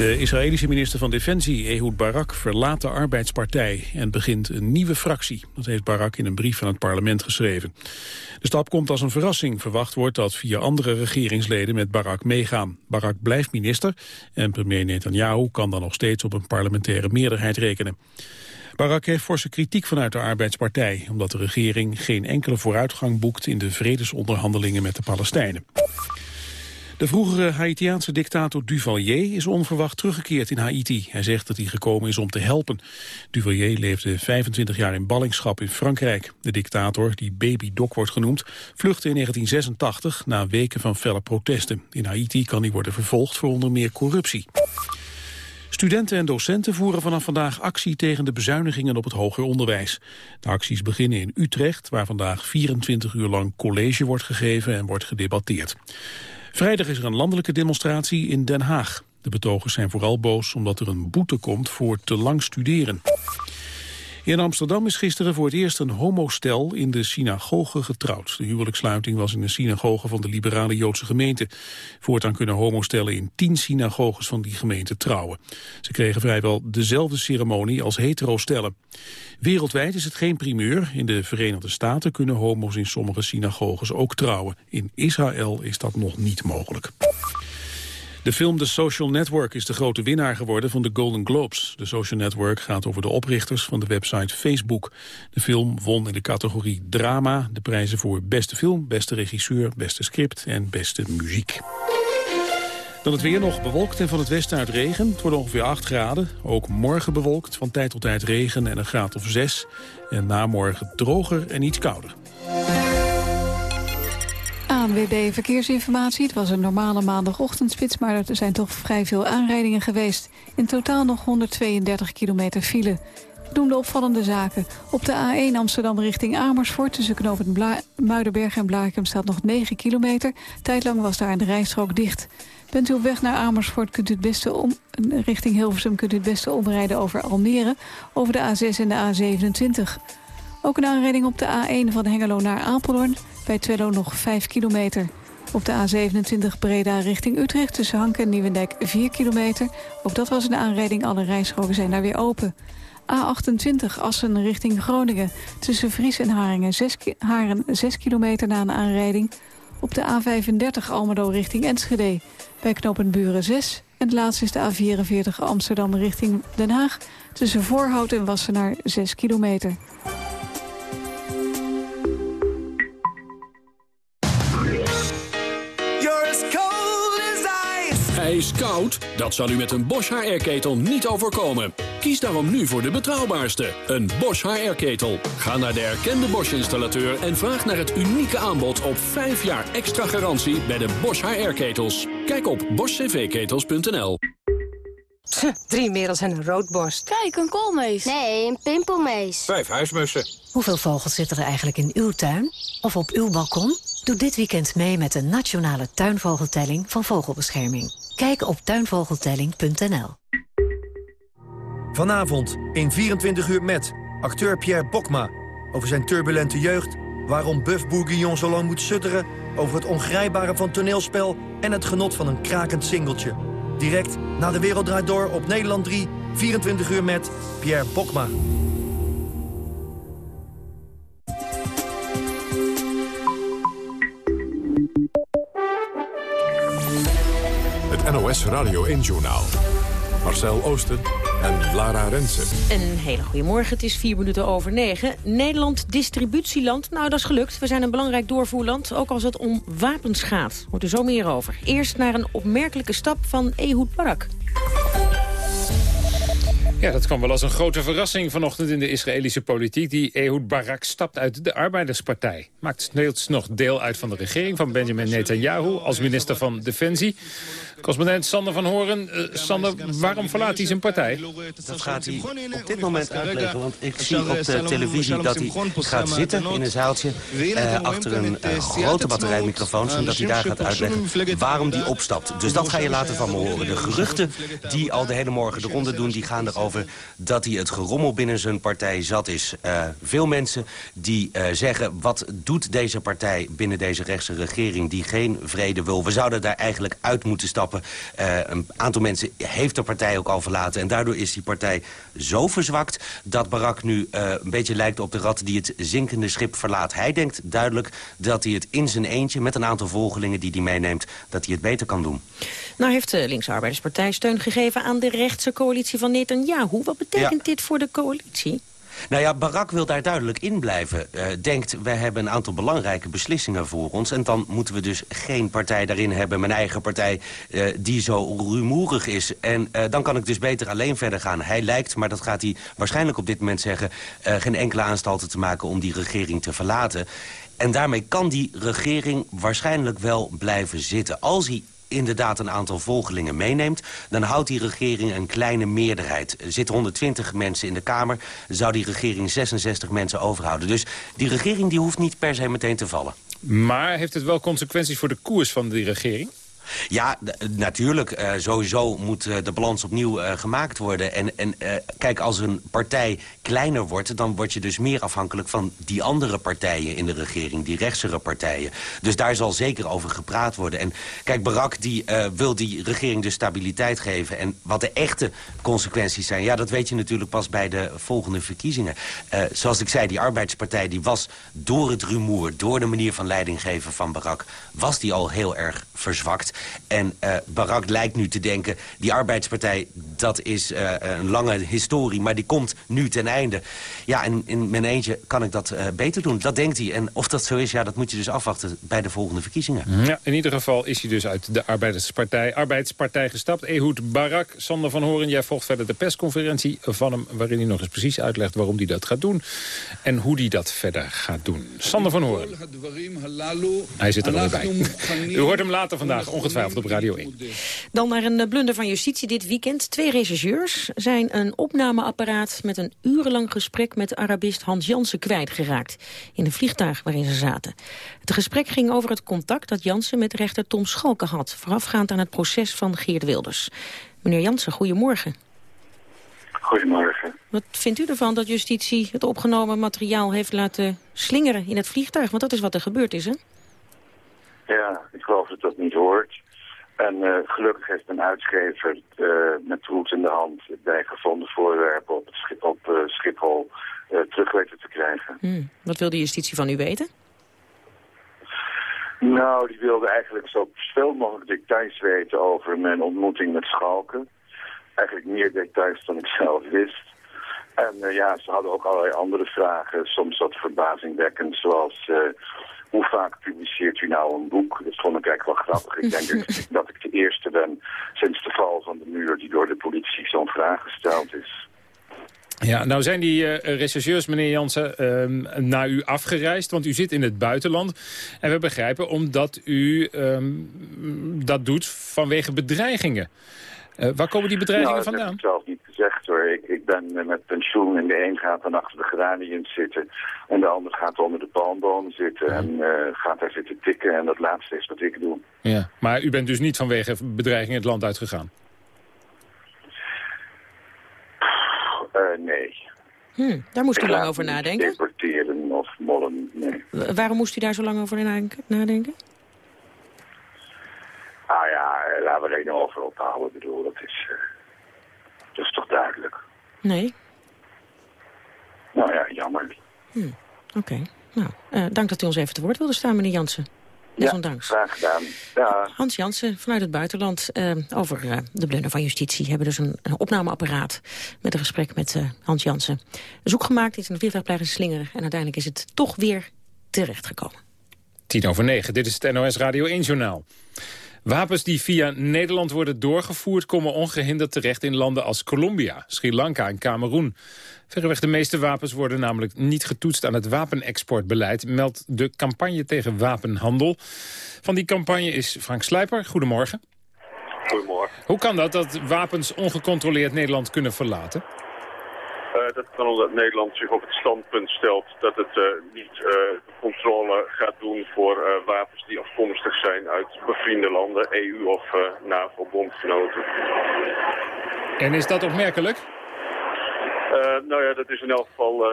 De Israëlische minister van Defensie, Ehud Barak, verlaat de Arbeidspartij en begint een nieuwe fractie. Dat heeft Barak in een brief aan het parlement geschreven. De stap komt als een verrassing. Verwacht wordt dat vier andere regeringsleden met Barak meegaan. Barak blijft minister en premier Netanyahu kan dan nog steeds op een parlementaire meerderheid rekenen. Barak heeft forse kritiek vanuit de Arbeidspartij... omdat de regering geen enkele vooruitgang boekt... in de vredesonderhandelingen met de Palestijnen. De vroegere Haitiaanse dictator Duvalier is onverwacht teruggekeerd in Haiti. Hij zegt dat hij gekomen is om te helpen. Duvalier leefde 25 jaar in ballingschap in Frankrijk. De dictator, die Baby Doc wordt genoemd, vluchtte in 1986 na weken van felle protesten. In Haiti kan hij worden vervolgd voor onder meer corruptie. Studenten en docenten voeren vanaf vandaag actie tegen de bezuinigingen op het hoger onderwijs. De acties beginnen in Utrecht, waar vandaag 24 uur lang college wordt gegeven en wordt gedebatteerd. Vrijdag is er een landelijke demonstratie in Den Haag. De betogers zijn vooral boos omdat er een boete komt voor te lang studeren. In Amsterdam is gisteren voor het eerst een homostel in de synagoge getrouwd. De huwelijkssluiting was in een synagoge van de liberale Joodse gemeente. Voortaan kunnen homostellen in tien synagoges van die gemeente trouwen. Ze kregen vrijwel dezelfde ceremonie als heterostellen. Wereldwijd is het geen primeur. In de Verenigde Staten kunnen homo's in sommige synagoges ook trouwen. In Israël is dat nog niet mogelijk. De film The Social Network is de grote winnaar geworden van de Golden Globes. De Social Network gaat over de oprichters van de website Facebook. De film won in de categorie drama de prijzen voor beste film, beste regisseur, beste script en beste muziek. Dan het weer nog bewolkt en van het westen uit regen. Het wordt ongeveer 8 graden. Ook morgen bewolkt, van tijd tot tijd regen en een graad of 6. En na morgen droger en iets kouder. ANWB Verkeersinformatie. Het was een normale maandagochtendspits, maar er zijn toch vrij veel aanrijdingen geweest. In totaal nog 132 kilometer file. Noem de opvallende zaken. Op de A1 Amsterdam richting Amersfoort... tussen knooppunt Bla Muidenberg en Blarikum staat nog 9 kilometer. Tijdlang was daar de rijstrook dicht. Bent u op weg naar Amersfoort, kunt u het beste om, richting Hilversum... kunt u het beste omrijden over Almere, over de A6 en de A27. Ook een aanrijding op de A1 van Hengelo naar Apeldoorn... Bij Twello nog 5 kilometer. Op de A27 Breda richting Utrecht tussen Hank en Nieuwendijk 4 kilometer. Ook dat was een aanrijding, alle rijstroken zijn daar weer open. A28 Assen richting Groningen. Tussen Vries en Haringen 6, Haren 6 kilometer na een aanrijding. Op de A35 Almelo richting Enschede. Bij Knopenburen 6. En het laatste is de A44 Amsterdam richting Den Haag. Tussen Voorhout en Wassenaar 6 kilometer. Is koud? Dat zal u met een Bosch HR-ketel niet overkomen. Kies daarom nu voor de betrouwbaarste, een Bosch HR-ketel. Ga naar de erkende Bosch-installateur en vraag naar het unieke aanbod op 5 jaar extra garantie bij de Bosch HR-ketels. Kijk op boschcvketels.nl. Drie merels en een roodborst. Kijk, een koolmees. Nee, een pimpelmees. Vijf huismussen. Hoeveel vogels zitten er eigenlijk in uw tuin? Of op uw balkon? Doe dit weekend mee met de nationale tuinvogeltelling van Vogelbescherming. Kijk op tuinvogeltelling.nl. Vanavond in 24 uur met acteur Pierre Bokma... over zijn turbulente jeugd, waarom Buff Bourguignon zo lang moet sutteren... over het ongrijpbare van toneelspel en het genot van een krakend singeltje. Direct na de Wereld Door op Nederland 3, 24 uur met Pierre Bokma. Radio 1-journaal. Marcel Oosten en Lara Rensen. Een hele goede morgen. Het is vier minuten over negen. Nederland distributieland. Nou, dat is gelukt. We zijn een belangrijk doorvoerland, ook als het om wapens gaat. Hoort er zo meer over. Eerst naar een opmerkelijke stap van Ehud Barak. Ja, dat kwam wel als een grote verrassing vanochtend in de Israëlische politiek. Die Ehud Barak stapt uit de Arbeiderspartij. Maakt steeds nog deel uit van de regering van Benjamin Netanyahu als minister van Defensie. Correspondent Sander van Horen. Uh, Sander, waarom verlaat hij zijn partij? Dat gaat hij op dit moment uitleggen. Want ik zie op de televisie dat hij gaat zitten in een zaaltje... Uh, achter een uh, grote batterij microfoons... en dat hij daar gaat uitleggen waarom hij opstapt. Dus dat ga je later van me horen. De geruchten die al de hele morgen de ronde doen... die gaan erover over dat hij het gerommel binnen zijn partij zat is. Veel mensen die zeggen, wat doet deze partij binnen deze rechtse regering... die geen vrede wil? We zouden daar eigenlijk uit moeten stappen. Uh, een aantal mensen heeft de partij ook al verlaten. En daardoor is die partij zo verzwakt... dat Barak nu een beetje lijkt op de rat die het zinkende schip verlaat. Hij denkt duidelijk dat hij het in zijn eentje... met een aantal volgelingen die hij meeneemt, dat hij het beter kan doen. Nou heeft de Linkse Arbeiderspartij steun gegeven aan de rechtse coalitie van Netanyahu. Wat betekent dit voor de coalitie? Nou ja, Barak wil daar duidelijk in blijven. Uh, denkt, we hebben een aantal belangrijke beslissingen voor ons... en dan moeten we dus geen partij daarin hebben, mijn eigen partij... Uh, die zo rumoerig is. En uh, dan kan ik dus beter alleen verder gaan. Hij lijkt, maar dat gaat hij waarschijnlijk op dit moment zeggen... geen enkele aanstalten te maken om die regering te verlaten. En daarmee kan die regering waarschijnlijk wel blijven zitten. Als hij inderdaad een aantal volgelingen meeneemt... dan houdt die regering een kleine meerderheid. Er zitten 120 mensen in de Kamer, zou die regering 66 mensen overhouden. Dus die regering die hoeft niet per se meteen te vallen. Maar heeft het wel consequenties voor de koers van die regering? Ja, natuurlijk. Uh, sowieso moet uh, de balans opnieuw uh, gemaakt worden. En, en kijk, als een partij kleiner wordt... dan word je dus meer afhankelijk van die andere partijen in de regering. Die rechtsere partijen. Dus daar zal zeker over gepraat worden. En kijk, Barak die, wil die regering dus stabiliteit geven. En wat de echte consequenties zijn... ja, dat weet je natuurlijk pas bij de volgende verkiezingen. zoals ik zei, die arbeidspartij die was door het rumoer... door de manier van leiding geven van Barak... was die al heel erg verzwakt. En uh, Barak lijkt nu te denken, die arbeidspartij, dat is uh, een lange historie... maar die komt nu ten einde. Ja, en in mijn eentje kan ik dat uh, beter doen. Dat denkt hij. En of dat zo is, ja, dat moet je dus afwachten bij de volgende verkiezingen. Ja, in ieder geval is hij dus uit de arbeidspartij, arbeidspartij gestapt. Ehud Barak, Sander van Horen, jij volgt verder de persconferentie van hem... waarin hij nog eens precies uitlegt waarom hij dat gaat doen... en hoe hij dat verder gaat doen. Sander van Horen. Hij zit er al bij. U hoort hem later vandaag, ongetwijfeld op Radio 1. Dan naar een blunder van justitie dit weekend. Twee rechercheurs zijn een opnameapparaat met een urenlang gesprek met Arabist Hans Jansen kwijtgeraakt. In een vliegtuig waarin ze zaten. Het gesprek ging over het contact dat Jansen met rechter Tom Schalke had. Voorafgaand aan het proces van Geert Wilders. Meneer Jansen, goedemorgen. Goedemorgen. Wat vindt u ervan dat justitie het opgenomen materiaal heeft laten slingeren in het vliegtuig? Want dat is wat er gebeurd is, hè? Ja, ik geloof dat dat niet hoort. En uh, gelukkig heeft een uitgever uh, met troet in de hand het bijgevonden voorwerpen op, het schip, op uh, Schiphol terug weten te krijgen. Hmm. Wat wil de justitie van u weten? Nou, die wilde eigenlijk zo veel mogelijk details weten over mijn ontmoeting met Schalken. Eigenlijk meer details dan ik zelf wist. En ja, ze hadden ook allerlei andere vragen, soms wat verbazingwekkend, zoals hoe vaak publiceert u nou een boek? Dat vond ik eigenlijk wel grappig. Ik denk dat ik de eerste ben sinds de val van de muur die door de politie zo'n vraag gesteld is. Ja, nou zijn die uh, rechercheurs, meneer Jansen, uh, naar u afgereisd, want u zit in het buitenland. En we begrijpen omdat u um, dat doet vanwege bedreigingen. Uh, waar komen die bedreigingen nou, vandaan? Heb ik zelf niet Ik, ik ben met pensioen en de een gaat dan achter de geraniums zitten. En de ander gaat onder de palmboom zitten en uh, gaat daar zitten tikken. En dat laatste is wat ik doe. Ja, maar u bent dus niet vanwege bedreiging het land uitgegaan? Uh, nee. Hm, daar moest u lang over nadenken? deporteren of mollen, nee. Waarom moest u daar zo lang over nadenken? Ah ja, laten we er een over ophouden. Ik bedoel, dat is, uh, dat is toch duidelijk. Nee. Nou ja, jammer. Hm, Oké. Okay. Nou, uh, dank dat u ons even te woord wilde staan, meneer Jansen. Desondanks. Ja, graag gedaan. Ja. Hans Jansen vanuit het buitenland uh, over uh, de blunder van justitie. hebben dus een, een, opnameapparaat met een gesprek met uh, Hans Jansen. Zoek gemaakt, iets in de vliegtuig blijven slingeren. En uiteindelijk is het toch weer terechtgekomen. Tien over negen, dit is het NOS Radio 1-journaal. Wapens die via Nederland worden doorgevoerd... komen ongehinderd terecht in landen als Colombia, Sri Lanka en Cameroen. Verreweg de meeste wapens worden namelijk niet getoetst aan het wapenexportbeleid... meldt de campagne tegen wapenhandel. Van die campagne is Frank Sluiper. Goedemorgen. Goedemorgen. Hoe kan dat, dat wapens ongecontroleerd Nederland kunnen verlaten? Uh, dat kan omdat Nederland zich op het standpunt stelt dat het uh, niet uh, controle gaat doen voor wapens die afkomstig zijn uit bevriende landen, EU of NAVO-bondgenoten. En is dat opmerkelijk? nou ja, dat is in elk geval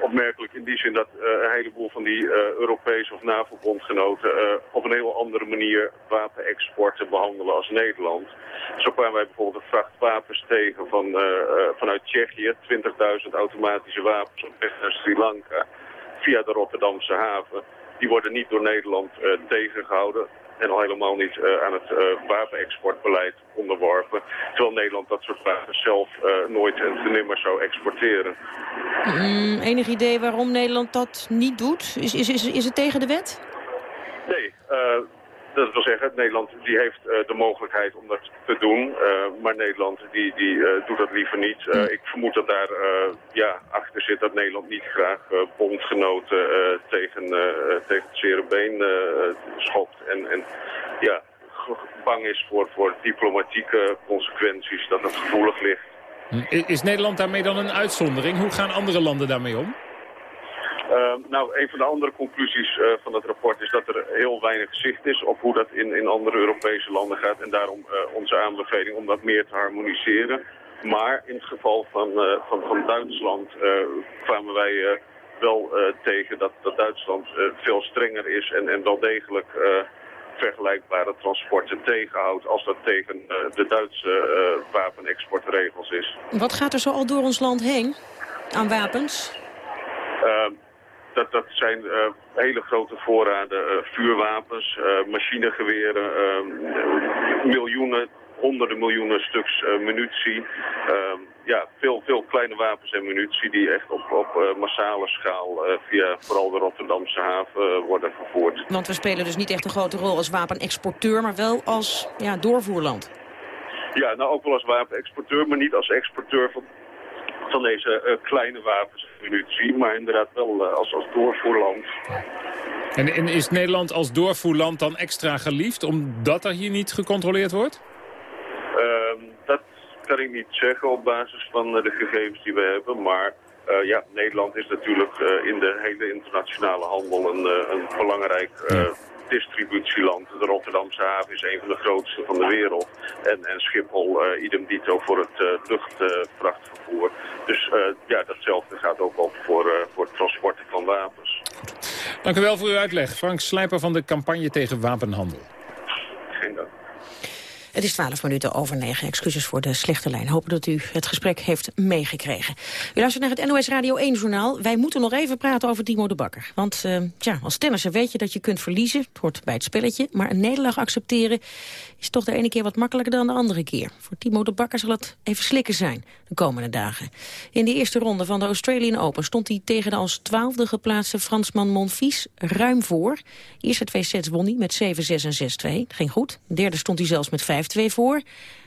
opmerkelijk in die zin dat uh, een heleboel van die uh, Europese of NAVO-bondgenoten uh, op een heel andere manier wapenexporten behandelen als Nederland. Zo kwamen wij bijvoorbeeld een vracht tegen van, vanuit Tsjechië, 20.000 automatische wapens op weg naar Sri Lanka via de Rotterdamse haven. Die worden niet door Nederland tegengehouden en al helemaal niet uh, aan het uh, wapenexportbeleid onderworpen. Terwijl Nederland dat soort wapens zelf uh, nooit en nimmer zou exporteren. Mm, enig idee waarom Nederland dat niet doet? Is, is, is, is het tegen de wet? Nee, dat wil zeggen, Nederland die heeft uh, de mogelijkheid om dat te doen. Uh, maar Nederland die, die uh, doet dat liever niet. Mm. ik vermoed dat daar ja, achter zit dat Nederland niet graag bondgenoten tegen, tegen het zere been schopt. En, en ja, bang is voor, voor diplomatieke consequenties, dat het gevoelig ligt. Is Nederland daarmee dan een uitzondering? Hoe gaan andere landen daarmee om? Uh, nou, een van de andere conclusies uh, van dat rapport is dat er heel weinig zicht is op hoe dat in, in andere Europese landen gaat. En daarom uh, onze aanbeveling om dat meer te harmoniseren. Maar in het geval van, van, van Duitsland kwamen wij wel tegen dat, dat Duitsland veel strenger is en, en wel degelijk vergelijkbare transporten tegenhoudt als dat tegen de Duitse wapenexportregels is. Wat gaat er zo al door ons land heen aan wapens? Ehm, dat, dat zijn uh, hele grote voorraden uh, vuurwapens, uh, machinegeweren, miljoenen, honderden miljoenen stuks munitie. Ehm, ja, veel, veel kleine wapens en munitie die echt op, op massale schaal via vooral de Rotterdamse haven worden vervoerd. Want we spelen dus niet echt een grote rol als wapenexporteur, maar wel als ja, doorvoerland. Ja, nou ook wel als wapenexporteur, maar niet als exporteur van van deze uh, kleine wapens maar inderdaad wel uh, als, als doorvoerland. En, en, is Nederland als doorvoerland dan extra geliefd, omdat er hier niet gecontroleerd wordt? Uh, dat kan ik niet zeggen op basis van uh, de gegevens die we hebben, maar ja, Nederland is natuurlijk in de hele internationale handel een, een belangrijk distributieland. De Rotterdamse haven is een van de grootste van de wereld. En, en Schiphol uh, idem dito voor het uh, luchtvrachtvervoer. dus uh, ja, datzelfde gaat ook op voor, voor het transporten van wapens. Dank u wel voor uw uitleg. Frank Slijper van de campagne tegen wapenhandel. Geen dank. Het is 12 minuten over 9. Excuses voor de slechte lijn. Hopen dat u het gesprek heeft meegekregen. U luistert naar het NOS Radio 1-journaal. Wij moeten nog even praten over Timo de Bakker. Want uh, tja, als tennisser weet je dat je kunt verliezen. Het hoort bij het spelletje. Maar een nederlaag accepteren is toch de ene keer wat makkelijker dan de andere keer. Voor Timo de Bakker zal het even slikken zijn de komende dagen. In de eerste ronde van de Australian Open stond hij tegen de als twaalfde geplaatste Fransman Monfils ruim voor. Eerste twee sets won hij met 7-6 en 6-2. Ging goed. De derde stond hij zelfs met 5-2 voor.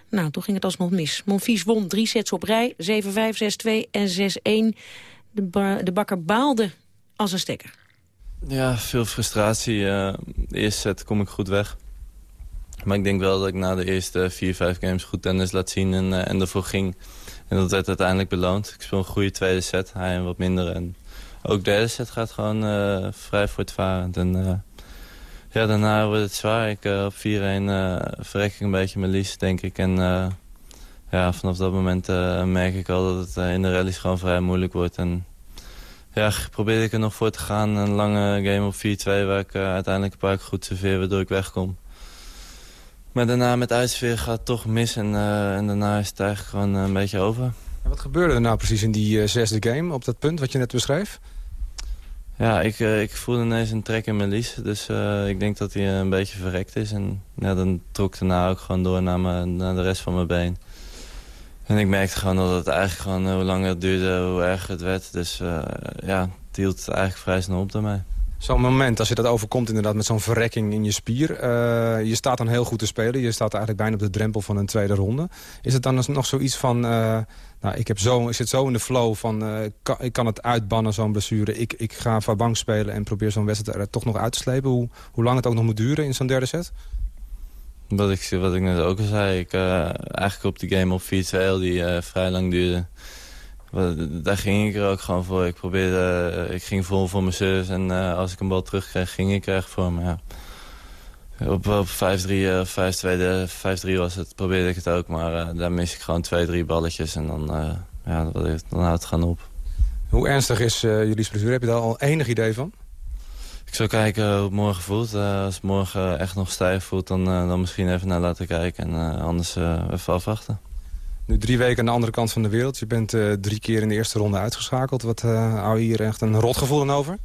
Nou, toen ging het alsnog mis. Monfils won drie sets op rij, 7-5, 6-2 en 6-1. De, ba de bakker baalde als een stekker. Ja, veel frustratie. Uh, de eerste set kom ik goed weg. Maar ik denk wel dat ik na de eerste vier, vijf games goed tennis laat zien en, uh, en ervoor ging. En dat werd uiteindelijk beloond. Ik speel een goede tweede set, hij een wat minder. En ook de derde set gaat gewoon uh, vrij voortvarend. En ja, daarna wordt het zwaar. Ik, op 4-1 uh, verrek ik een beetje mijn lies, denk ik. En ja, vanaf dat moment merk ik al dat het in de rallies gewoon vrij moeilijk wordt. En ja, probeerde ik er nog voor te gaan. Een lange game op 4-2 waar ik uiteindelijk een paar keer goed serveer, waardoor ik wegkom. Maar daarna met uitsfeer gaat het toch mis en, en daarna is het eigenlijk gewoon een beetje over. En wat gebeurde er nou precies in die zesde game op dat punt wat je net beschreef? Ja, ik, uh, ik voelde ineens een trek in mijn lies. Dus ik denk dat hij een beetje verrekt is. En ja, dan trok daarna ook gewoon door naar, me, naar de rest van mijn been. En ik merkte gewoon dat het eigenlijk gewoon, hoe langer het duurde, hoe erger het werd. Dus ja, het hield eigenlijk vrij snel op daarmee. Zo'n moment, als je dat overkomt inderdaad met zo'n verrekking in je spier. je staat dan heel goed te spelen. Je staat eigenlijk bijna op de drempel van een tweede ronde. Is het dan nog zoiets van nou, ik, heb zo, ik zit zo in de flow van, kan, ik kan het uitbannen, zo'n blessure. Ik, ik ga van bank spelen en probeer zo'n wedstrijd er toch nog uit te slepen. Hoe, hoe lang het ook nog moet duren in zo'n derde set? Wat ik, wat ik net ook al zei, ik, eigenlijk op die game op 4-2 die vrij lang duurde. Daar ging ik er ook gewoon voor. Ik probeerde, ik ging vol voor mijn service en als ik een bal terugkreeg, ging ik er echt voor. Maar ja, op, op 5-3 of 5-2, 5-3 was het, probeerde ik het ook. Maar uh, daar mis ik gewoon twee, drie balletjes. En dan, uh, ja, dan houdt het gaan op. Hoe ernstig is jullie blessure? Heb je daar al enig idee van? Ik zal kijken hoe het morgen voelt. Als het morgen echt nog stijf voelt, dan, dan misschien even naar laten kijken. En anders even afwachten. Nu drie weken aan de andere kant van de wereld. Je bent drie keer in de eerste ronde uitgeschakeld. Wat hou je hier echt een rotgevoel aan over?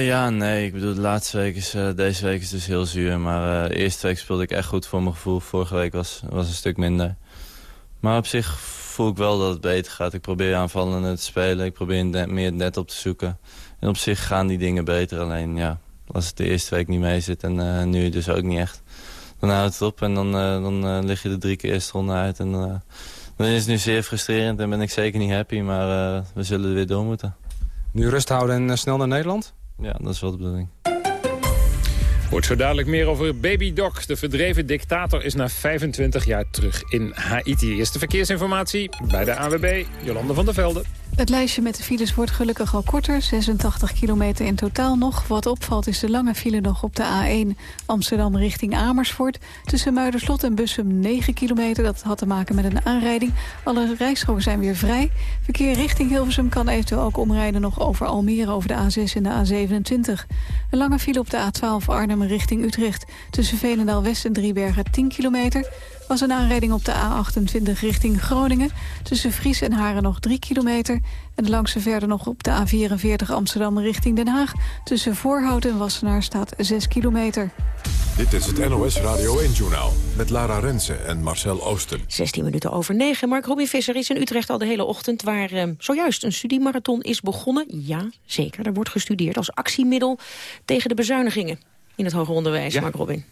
ja, nee. Ik bedoel, de laatste week is, deze week is dus heel zuur. Maar de eerste week speelde ik echt goed voor mijn gevoel. Vorige week was, was een stuk minder. Maar op zich voel ik wel dat het beter gaat. Ik probeer aanvallende te spelen. Ik probeer meer het net op te zoeken. En op zich gaan die dingen beter. Alleen ja, als het de eerste week niet mee zit en nu dus ook niet echt. Dan houdt het op en dan, uh, dan uh, lig je er drie keer eerste ronde uit. En dan is het nu zeer frustrerend en ben ik zeker niet happy. Maar we zullen er weer door moeten. Nu rust houden en snel naar Nederland? Ja, dat is wel de bedoeling. Wordt zo dadelijk meer over Baby Doc. De verdreven dictator is na 25 jaar terug in Haiti. Eerste verkeersinformatie bij de AWB, Jolande van der Velde. Het lijstje met de files wordt gelukkig al korter. 86 kilometer in totaal nog. Wat opvalt is de lange file nog op de A1 Amsterdam richting Amersfoort. Tussen Muiderslot en Bussum 9 kilometer. Dat had te maken met een aanrijding. Alle rijstroken zijn weer vrij. Verkeer richting Hilversum kan eventueel ook omrijden nog over Almere over de A6 en de A27. Een lange file op de A12 Arnhem richting Utrecht. Tussen Veenendaal West en Driebergen 10 kilometer was een aanrijding op de A28 richting Groningen. Tussen Vries en Haren nog 3 kilometer. En langs verder nog op de A44 Amsterdam richting Den Haag. Tussen Voorhout en Wassenaar staat 6 kilometer. Dit is het NOS Radio 1-journaal met Lara Rensen en Marcel Oosten. 16 minuten over 9. Mark Robin Visser is in Utrecht al de hele ochtend... waar eh, zojuist een studiemarathon is begonnen. Ja, zeker, er wordt gestudeerd als actiemiddel tegen de bezuinigingen in het hoger onderwijs, Mark Robin.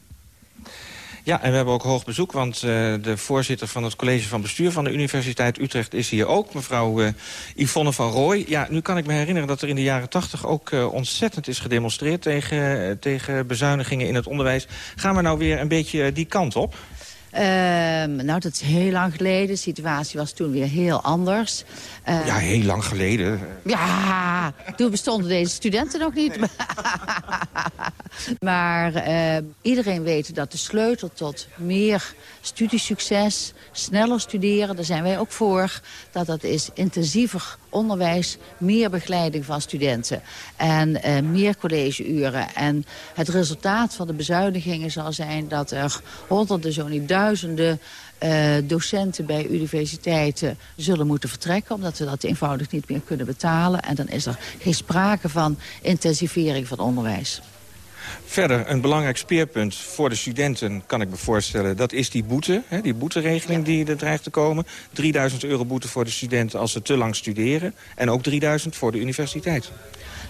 Ja, en we hebben ook hoog bezoek, want uh, de voorzitter van het college van bestuur van de Universiteit Utrecht is hier ook, mevrouw uh, Yvonne van Rooij. Ja, nu kan ik me herinneren dat er in de jaren tachtig ook uh, ontzettend is gedemonstreerd tegen, tegen bezuinigingen in het onderwijs. Gaan we nou weer een beetje die kant op? Ehm, nou, dat is heel lang geleden. De situatie was toen weer heel anders. Uh, ja, heel lang geleden. Ja, toen bestonden deze studenten nog niet. maar uh, iedereen weet dat de sleutel tot meer studiesucces, sneller studeren, daar zijn wij ook voor, dat dat is intensiever onderwijs, meer begeleiding van studenten en uh, meer collegeuren. En het resultaat van de bezuinigingen zal zijn dat er honderden, zo niet duizenden uh, docenten bij universiteiten zullen moeten vertrekken... omdat we dat eenvoudig niet meer kunnen betalen. En dan is er geen sprake van intensivering van onderwijs. Verder, een belangrijk speerpunt voor de studenten, kan ik me voorstellen... dat is die boete, hè, die boeteregeling die er dreigt te komen. 3000 euro boete voor de studenten als ze te lang studeren. En ook 3000 voor de universiteit.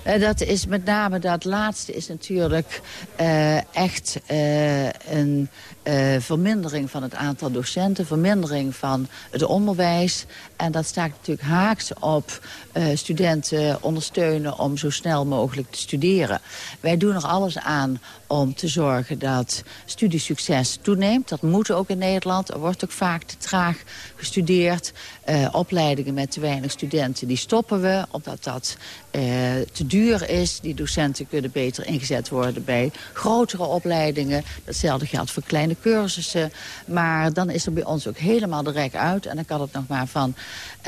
Uh, dat is met name dat laatste is natuurlijk uh, echt uh, een vermindering van het aantal docenten, vermindering van het onderwijs. En dat staat natuurlijk haaks op studenten ondersteunen om zo snel mogelijk te studeren. Wij doen er alles aan om te zorgen dat studiesucces toeneemt. Dat moet ook in Nederland. Er wordt ook vaak te traag gestudeerd. Uh, opleidingen met te weinig studenten, die stoppen we. Omdat dat uh, te duur is. Die docenten kunnen beter ingezet worden bij grotere opleidingen. Datzelfde geldt voor kleine cursussen. Maar dan is er bij ons ook helemaal de rek uit. En dan kan het nog maar van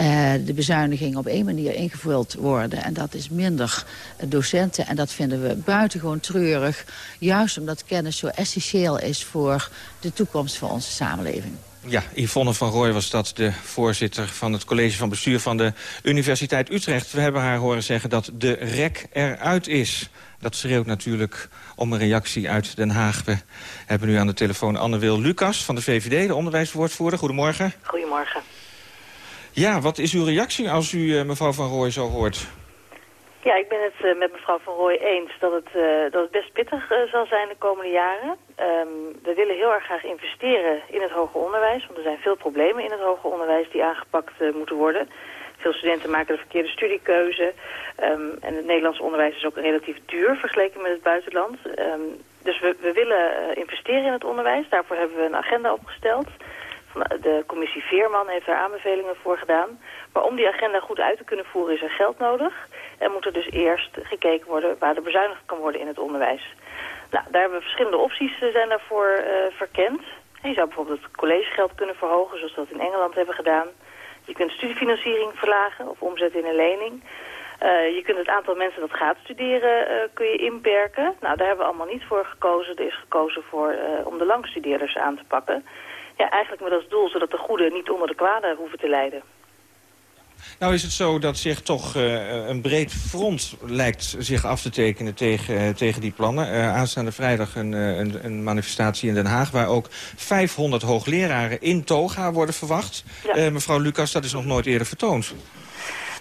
uh, de bezuiniging op één manier ingevuld worden. En dat is minder docenten. En dat vinden we buitengewoon treurig. Juist omdat kennis zo essentieel is voor de toekomst van onze samenleving. Ja, Yvonne van Rooij was dat, de voorzitter van het college van bestuur van de Universiteit Utrecht. We hebben haar horen zeggen dat de rek eruit is. Dat schreeuwt natuurlijk om een reactie uit Den Haag. We hebben nu aan de telefoon Anne-Wil Lucas van de VVD, de onderwijswoordvoerder. Goedemorgen. Goedemorgen. Ja, wat is uw reactie als u uh, mevrouw van Rooij zo hoort? Ja, ik ben het uh, met mevrouw Van Rooij eens dat het, uh, dat het best pittig uh, zal zijn de komende jaren. Um, we willen heel erg graag investeren in het hoger onderwijs, want er zijn veel problemen in het hoger onderwijs die aangepakt moeten worden. Veel studenten maken de verkeerde studiekeuze um, en het Nederlandse onderwijs is ook relatief duur vergeleken met het buitenland. Um, dus we, we willen investeren in het onderwijs, daarvoor hebben we een agenda opgesteld. De commissie Veerman heeft daar aanbevelingen voor gedaan. Maar om die agenda goed uit te kunnen voeren is er geld nodig. En moet er dus eerst gekeken worden waar er bezuinigd kan worden in het onderwijs. Nou, daar hebben we verschillende opties uh, zijn daarvoor uh, verkend. je zou bijvoorbeeld het collegegeld kunnen verhogen, zoals we dat in Engeland hebben gedaan. Je kunt studiefinanciering verlagen of omzetten in een lening. Uh, je kunt het aantal mensen dat gaat studeren kun je inperken. Nou, daar hebben we allemaal niet voor gekozen. Er is gekozen voor, om de langstudeerders aan te pakken. Ja, eigenlijk met als doel zodat de goede niet onder de kwade hoeven te lijden. Nou is het zo dat zich toch uh, een breed front lijkt zich af te tekenen tegen, uh, tegen die plannen. Uh, aanstaande vrijdag een, een, een, manifestatie in Den Haag... waar ook 500 hoogleraren in toga worden verwacht. Ja. mevrouw Lucas, dat is nog nooit eerder vertoond.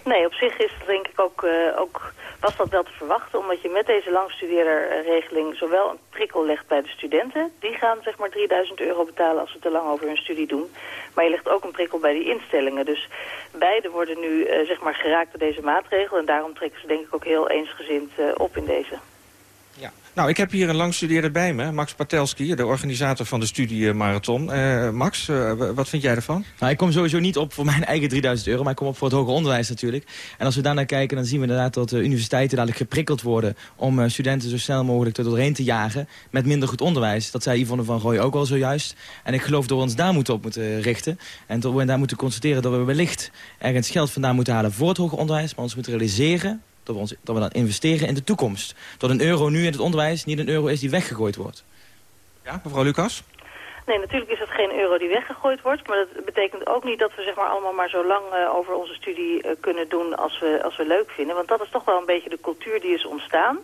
Nee, op zich is het denk ik ook, ook was dat wel te verwachten, omdat je met deze langstudeerderregeling zowel een prikkel legt bij de studenten, die gaan zeg maar 3000 euro betalen als ze te lang over hun studie doen, maar je legt ook een prikkel bij die instellingen. Dus beide worden nu uh, zeg maar geraakt door deze maatregel en daarom trekken ze denk ik ook heel eensgezind uh, op in deze. Ja. Nou, ik heb hier een langstudeerder bij me, Max Patelski, de organisator van de studiemarathon. Uh, Max, uh, wat vind jij ervan? Nou, ik kom sowieso niet op voor mijn eigen 3000 euro, maar ik kom op voor het hoger onderwijs natuurlijk. En als we daarnaar kijken, dan zien we inderdaad dat de universiteiten dadelijk geprikkeld worden om studenten zo snel mogelijk er doorheen te jagen met minder goed onderwijs. Dat zei Yvonne van Rooij ook al zojuist. En ik geloof dat we ons daar moeten op moeten richten. En dat we daar moeten constateren dat we wellicht ergens geld vandaan moeten halen voor het hoger onderwijs, maar ons moeten realiseren dat we, dat dan investeren in de toekomst. Dat een euro nu in het onderwijs niet een euro is die weggegooid wordt. Ja, mevrouw Lucas? Nee, natuurlijk is het geen euro die weggegooid wordt. Maar dat betekent ook niet dat we zeg maar, allemaal maar zo lang uh, over onze studie uh, kunnen doen als we, als we leuk vinden. Want dat is toch wel een beetje de cultuur die is ontstaan.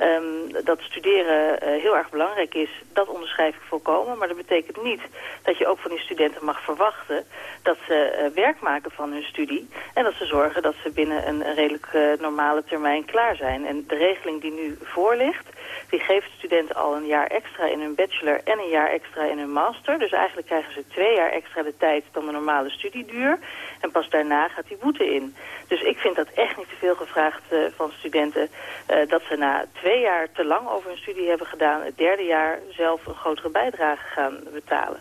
Um, dat studeren uh, heel erg belangrijk is, dat onderschrijf ik volkomen. Maar dat betekent niet dat je ook van die studenten mag verwachten dat ze uh, werk maken van hun studie. En dat ze zorgen dat ze binnen een, redelijk uh, normale termijn klaar zijn. En de regeling die nu voor ligt, die geeft studenten al een jaar extra in hun bachelor en een jaar extra in hun master. Dus eigenlijk krijgen ze twee jaar extra de tijd dan de normale studieduur. En pas daarna gaat die boete in. Dus ik vind dat echt niet te veel gevraagd van studenten... Dat ze na twee jaar te lang over hun studie hebben gedaan... het derde jaar zelf een grotere bijdrage gaan betalen.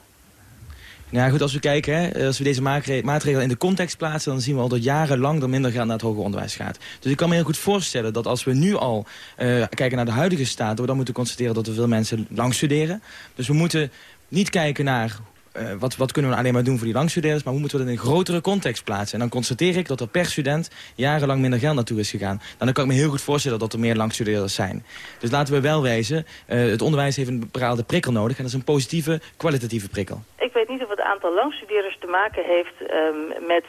Nou goed, als we kijken, hè, als we deze maatregelen in de context plaatsen... dan zien we al dat jarenlang er minder geld naar het hoger onderwijs gaat. Dus ik kan me heel goed voorstellen dat als we nu al uh, kijken naar de huidige staat... we dan moeten constateren dat er veel mensen lang studeren. Dus we moeten niet kijken naar uh, wat, wat kunnen we alleen maar doen voor die langstudeerders... maar hoe moeten we dat in een grotere context plaatsen? En dan constateer ik dat er per student jarenlang minder geld naartoe is gegaan. Dan kan ik me heel goed voorstellen dat er meer langstudeerders zijn. Dus laten we wel wijzen, uh, het onderwijs heeft een bepaalde prikkel nodig... en dat is een positieve, kwalitatieve prikkel. Ik weet niet of het aantal langstudeerders te maken heeft um, met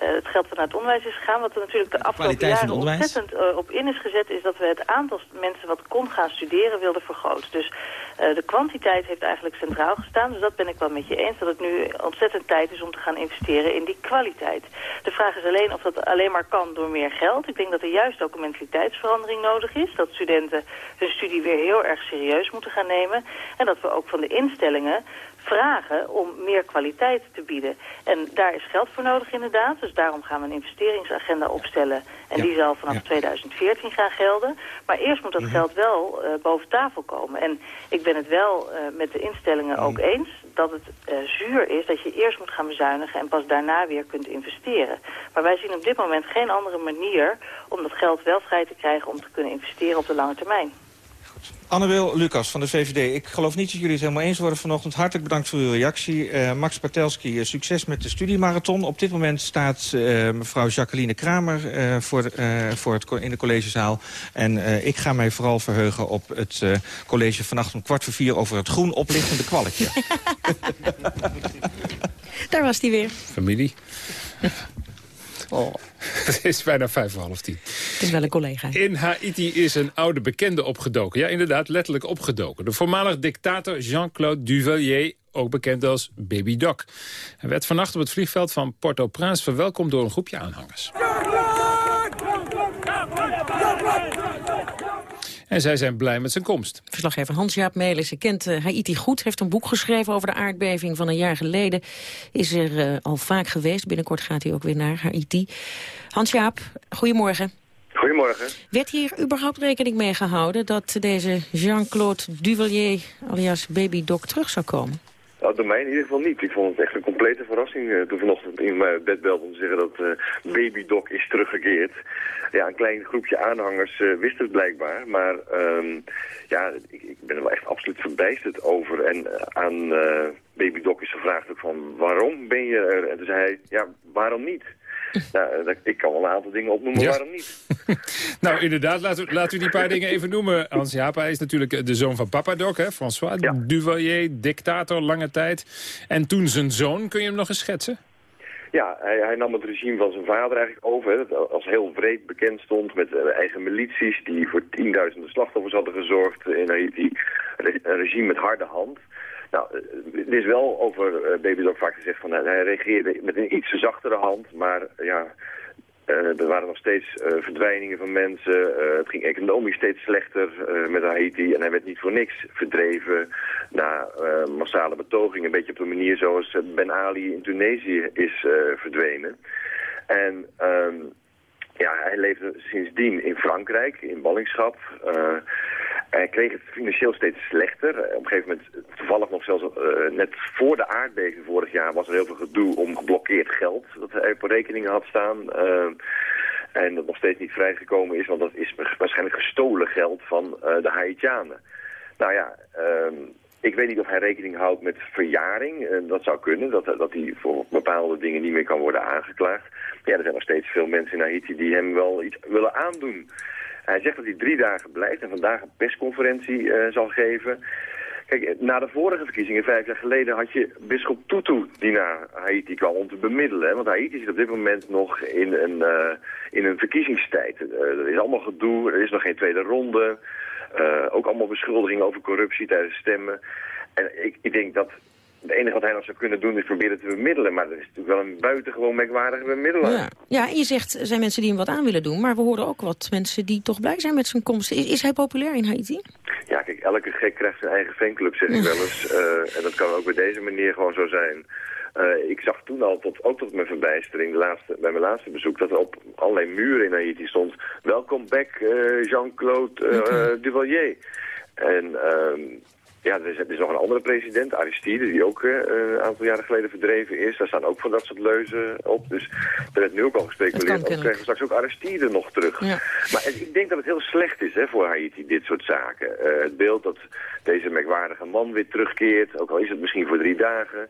het geld dat naar het onderwijs is gegaan. Wat er natuurlijk de afgelopen jaren ontzettend uh, op in is gezet... is dat we het aantal mensen wat kon gaan studeren wilden vergroten. Dus uh, de kwantiteit heeft eigenlijk centraal gestaan. Dus dat ben ik wel met je eens. Dat het nu ontzettend tijd is om te gaan investeren in die kwaliteit. De vraag is alleen of dat alleen maar kan door meer geld. Ik denk dat er juist ook een mentaliteitsverandering nodig is. Dat studenten hun studie weer heel erg serieus moeten gaan nemen. En dat we ook van de instellingen vragen om meer kwaliteit te bieden. En daar is geld voor nodig inderdaad. Dus daarom gaan we een investeringsagenda opstellen. En ja. die zal vanaf ja. 2014 gaan gelden. Maar eerst moet dat mm -hmm. geld wel uh, boven tafel komen. En ik ben het wel uh, met de instellingen mm. ook eens dat het uh, zuur is dat je eerst moet gaan bezuinigen... en pas daarna weer kunt investeren. Maar wij zien op dit moment geen andere manier om dat geld wel vrij te krijgen... om te kunnen investeren op de lange termijn. Annabel Lucas van de VVD. Ik geloof niet dat jullie het helemaal eens worden vanochtend. Hartelijk bedankt voor uw reactie. Uh, Max Patelski, uh, succes met de studiemarathon. Op dit moment staat uh, mevrouw Jacqueline Kramer voor, voor het, in de collegezaal. En ik ga mij vooral verheugen op het college vannacht om kwart voor vier... over het groen oplichtende kwalletje. Daar was hij weer. Familie. Oh. Het is bijna vijf voor half tien. Het is wel een collega. In Haiti is een oude bekende opgedoken. Ja, inderdaad, letterlijk opgedoken. De voormalig dictator Jean-Claude Duvalier, ook bekend als Baby Doc. Hij werd vannacht op het vliegveld van Port-au-Prince verwelkomd door een groepje aanhangers. En zij zijn blij met zijn komst. Verslaggever Hans-Jaap Melissen kent uh, Haiti goed. Heeft een boek geschreven over de aardbeving van een jaar geleden. Is er uh, al vaak geweest. Binnenkort gaat hij ook weer naar Haiti. Hans-Jaap, goedemorgen. Goedemorgen. Werd hier überhaupt rekening mee gehouden... dat deze Jean-Claude Duvalier, alias Baby Doc, terug zou komen? Nou, door mij in ieder geval niet. Ik vond het echt een complete verrassing uh, toen vanochtend in mijn bed belde om te zeggen dat uh, Baby Doc is teruggekeerd. Ja, een klein groepje aanhangers uh, wist het blijkbaar, maar um, ja, ik, ik, ben er wel echt absoluut verbijsterd over. En aan Baby Doc is gevraagd ook van waarom ben je er? En toen zei hij, ja, waarom niet? Nou, ik kan wel een aantal dingen opnoemen, waarom niet? nou, inderdaad, laten we, laten we die paar dingen even noemen. Hans Japa is natuurlijk de zoon van Papa Doc, hè? François Duvalier, dictator, lange tijd. En toen zijn zoon, kun je hem nog eens schetsen? Ja, hij, hij, nam het regime van zijn vader eigenlijk over. Hè, dat als heel breed bekend stond met uh, eigen milities... die voor tienduizenden slachtoffers hadden gezorgd in Haiti. Een regime met harde hand. Nou, er is wel over uh, Baby Doc vaak gezegd van hij reageerde met een iets zachtere hand, maar ja, er waren nog steeds verdwijningen van mensen. het ging economisch steeds slechter met Haiti en hij werd niet voor niks verdreven na massale betogingen. Een beetje op de manier zoals Ben Ali in Tunesië is verdwenen. En um, ja, hij leefde sindsdien in Frankrijk, in ballingschap. Hij kreeg het financieel steeds slechter. Op een gegeven moment, toevallig nog zelfs uh, net voor de aardbeving vorig jaar... was er heel veel gedoe om geblokkeerd geld dat hij op rekeningen had staan... Uh, en dat nog steeds niet vrijgekomen is, want dat is waarschijnlijk gestolen geld van uh, de Haitianen. Nou ja, uh, ik weet niet of hij rekening houdt met verjaring. dat zou kunnen, dat, dat hij voor bepaalde dingen niet meer kan worden aangeklaagd. Ja, er zijn nog steeds veel mensen in Haiti die hem wel iets willen aandoen. Hij zegt dat hij drie dagen blijft en vandaag een persconferentie uh, zal geven. Kijk, na de vorige verkiezingen, vijf jaar geleden, had je bischop Tutu die naar Haiti kwam om te bemiddelen. Want Haiti zit op dit moment nog in een, in een verkiezingstijd. Er is allemaal gedoe, er is nog geen tweede ronde. Ook allemaal beschuldigingen over corruptie tijdens stemmen. En ik, ik denk dat het enige wat hij nog zou kunnen doen is proberen te bemiddelen. Maar er is natuurlijk wel een buitengewoon merkwaardige bemiddelaar. Ja. ja, en je zegt, er zijn mensen die hem wat aan willen doen. Maar we horen ook wat mensen die toch blij zijn met zijn komst. Is, is hij populair in Haiti? Ja, kijk, elke gek krijgt zijn eigen fanclub, zeg ik wel eens. Uh, en dat kan ook bij deze manier gewoon zo zijn. Uh, ik zag toen al, tot, ook tot mijn verbijstering, de laatste, bij mijn laatste bezoek, dat er op allerlei muren in Haiti stond... Welkom back, uh, Jean-Claude okay. Duvalier. En... Ja, er is, er is, nog een andere president, Aristide, die ook uh, een aantal jaren geleden verdreven is. Daar staan ook van dat soort leuzen op. Dus er werd nu ook al gespeculeerd. Dan krijgen we straks ook Aristide nog terug. Ja. Maar ik denk dat het heel slecht is hè, voor Haiti, dit soort zaken. Uh, het beeld dat deze merkwaardige man weer terugkeert, ook al is het misschien voor drie dagen.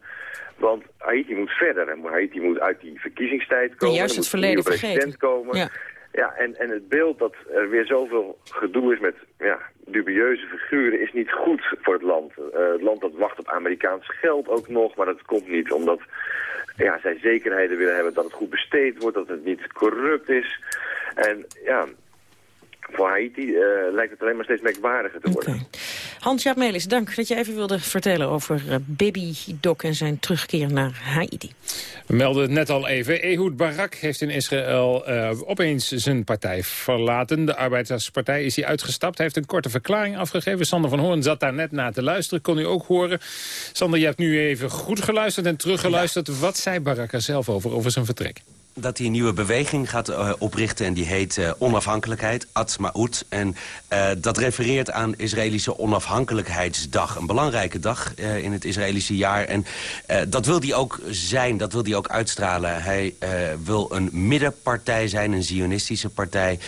Want Haiti moet verder. En Haiti moet uit die verkiezingstijd komen. En juist het verleden vergeten. komen. Ja. Ja, en, en het beeld dat er weer zoveel gedoe is met ja, dubieuze figuren is niet goed voor het land. Uh, het land dat wacht op Amerikaans geld ook nog, maar dat komt niet omdat ja, zij zekerheden willen hebben dat het goed besteed wordt, dat het niet corrupt is. En ja, voor Haiti uh, lijkt het alleen maar steeds merkwaardiger te worden. Okay. Hans-Jaap Melis, dank dat je even wilde vertellen over uh, Baby Doc en zijn terugkeer naar Haiti. We melden het net al even. Ehud Barak heeft in Israël uh, opeens zijn partij verlaten. De Arbeiderspartij is hier uitgestapt. Hij heeft een korte verklaring afgegeven. Sander van Hoorn zat daar net naar te luisteren. Kon u ook horen. Sander, je hebt nu even goed geluisterd en teruggeluisterd. Ja. Wat zei Barak er zelf over, over zijn vertrek? Dat hij een nieuwe beweging gaat uh, oprichten... en die heet uh, Onafhankelijkheid, Atzmaut. En uh, dat refereert aan Israëlische Onafhankelijkheidsdag. Een belangrijke dag in het Israëlische jaar. En dat wil hij ook zijn, dat wil hij ook uitstralen. Hij wil een middenpartij zijn, een zionistische partij.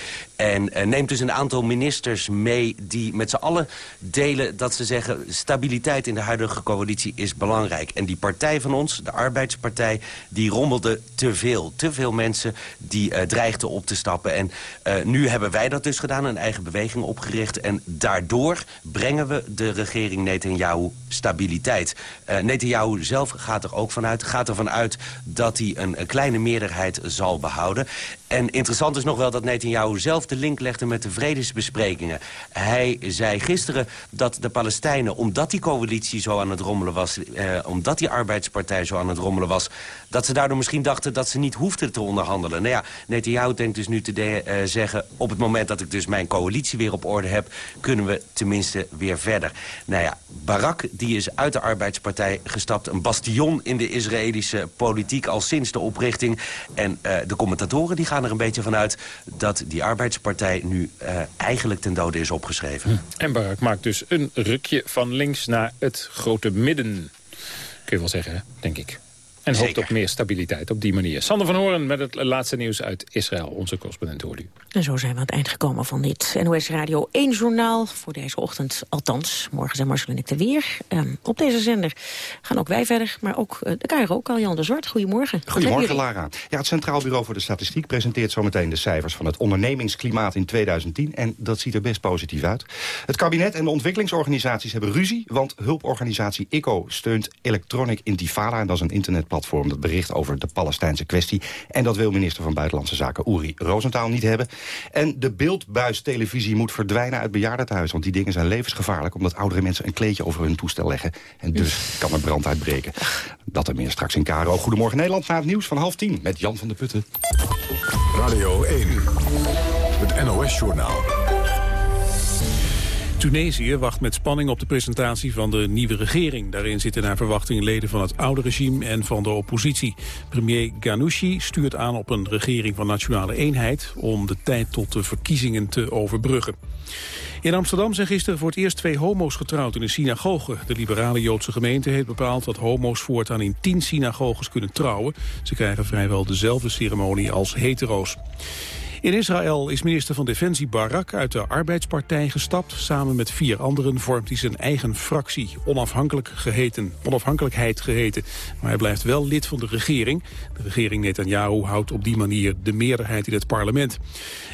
En neemt dus een aantal ministers mee die met z'n allen delen... dat ze zeggen, stabiliteit in de huidige coalitie is belangrijk. En die partij van ons, de Arbeidspartij, die rommelde te veel. Te veel mensen die uh, dreigden op te stappen. En uh, nu hebben wij dat dus gedaan, een eigen beweging opgericht. En daardoor brengen we de regering Netanyahu stabiliteit. Uh, Netanyahu zelf gaat er ook vanuit, gaat ervan uit dat hij een, een kleine meerderheid zal behouden. En interessant is nog wel dat Netanyahu zelf de link legde met de vredesbesprekingen. Hij zei gisteren dat de Palestijnen, omdat die coalitie zo aan het rommelen was... Eh, omdat die arbeidspartij zo aan het rommelen was... dat ze daardoor misschien dachten dat ze niet hoefden te onderhandelen. Nou ja, Netanyahu denkt dus nu te uh, zeggen... op het moment dat ik dus mijn coalitie weer op orde heb... kunnen we tenminste weer verder. Nou ja, Barak die is uit de arbeidspartij gestapt. Een bastion in de Israëlische politiek al sinds de oprichting. En uh, de commentatoren die gaan er een beetje vanuit dat die arbeidspartij nu uh, eigenlijk ten dode is opgeschreven. Hm. En Barak maakt dus een rukje van links naar het grote midden. Kun je wel zeggen, denk ik. En hoopt op meer stabiliteit op die manier. Sander van Horen met het laatste nieuws uit Israël. Onze correspondent hoort u. En zo zijn we aan het eind gekomen van dit NOS Radio 1 journaal. Voor deze ochtend althans. Morgen zijn Marcel en ik er weer. Um, op deze zender gaan ook wij verder. Maar ook uh, de KRO, Jan de Zwart. Goedemorgen. Goedemorgen, Lara. Ja, het Centraal Bureau voor de Statistiek presenteert zometeen de cijfers van het ondernemingsklimaat in 2010. En dat ziet er best positief uit. Het kabinet en de ontwikkelingsorganisaties hebben ruzie. Want hulporganisatie ICO steunt Electronic Intifada. En dat is een internetplatform dat bericht over de Palestijnse kwestie. En dat wil minister van Buitenlandse Zaken Uri Rosenthal niet hebben. En de beeldbuistelevisie moet verdwijnen uit bejaardentehuis. Want die dingen zijn levensgevaarlijk... omdat oudere mensen een kleedje over hun toestel leggen. En dus kan er brand uitbreken. Dat en meer straks in Karo. Goedemorgen Nederland na het nieuws van half tien met Jan van der Putten. Radio 1, het NOS-journaal. Tunesië wacht met spanning op de presentatie van de nieuwe regering. Daarin zitten naar verwachting leden van het oude regime en van de oppositie. Premier Ghanouchi stuurt aan op een regering van nationale eenheid... om de tijd tot de verkiezingen te overbruggen. In Amsterdam zijn gisteren voor het eerst twee homo's getrouwd in een synagoge. De liberale Joodse gemeente heeft bepaald dat homo's voortaan in tien synagoges kunnen trouwen. Ze krijgen vrijwel dezelfde ceremonie als hetero's. In Israël is minister van Defensie Barak uit de Arbeidspartij gestapt. Samen met vier anderen vormt hij zijn eigen fractie, onafhankelijk geheten, onafhankelijkheid geheten. Maar hij blijft wel lid van de regering. De regering Netanyahu houdt op die manier de meerderheid in het parlement.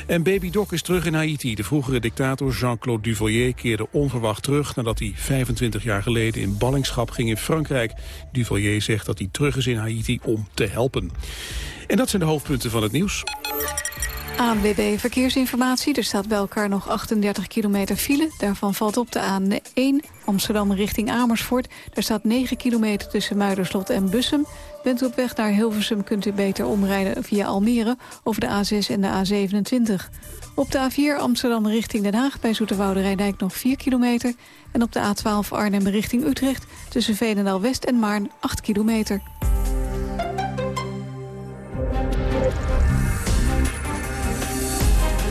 En Baby Doc is terug in Haiti. De vroegere dictator Jean-Claude Duvalier keerde onverwacht terug... nadat hij 25 jaar geleden in ballingschap ging in Frankrijk. Duvalier zegt dat hij terug is in Haiti om te helpen. En dat zijn de hoofdpunten van het nieuws. ANWB Verkeersinformatie. Er staat bij elkaar nog 38 kilometer file. Daarvan valt op de A1 Amsterdam richting Amersfoort. Daar staat 9 kilometer tussen Muiderslot en Bussum. Bent u op weg naar Hilversum kunt u beter omrijden via Almere... over de A6 en de A27. Op de A4 Amsterdam richting Den Haag bij Zoeterwoude Rijndijk nog 4 kilometer. En op de A12 Arnhem richting Utrecht tussen Veenendaal West en Maarn 8 kilometer.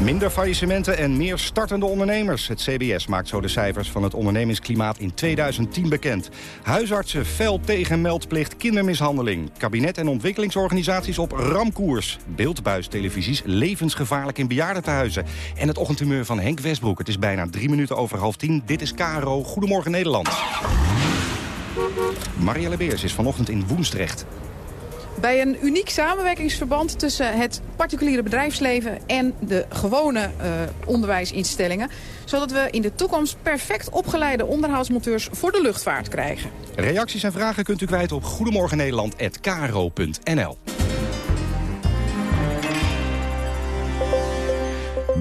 Minder faillissementen en meer startende ondernemers. Het CBS maakt zo de cijfers van het ondernemingsklimaat in 2010 bekend. Huisartsen fel tegen meldplicht kindermishandeling. Kabinet en ontwikkelingsorganisaties op ramkoers. Beeldbuistelevisies levensgevaarlijk in bejaardentehuizen. En het ochtendhumeur van Henk Westbroek. Het is bijna drie minuten over half tien. Dit is KRO. Goedemorgen Nederland. Marielle Beers is vanochtend in Woensdrecht. Bij een uniek samenwerkingsverband tussen het particuliere bedrijfsleven en de gewone uh, onderwijsinstellingen. Zodat we in de toekomst perfect opgeleide onderhoudsmonteurs voor de luchtvaart krijgen. Reacties en vragen kunt u kwijt op goedemorgennederland.kro.nl.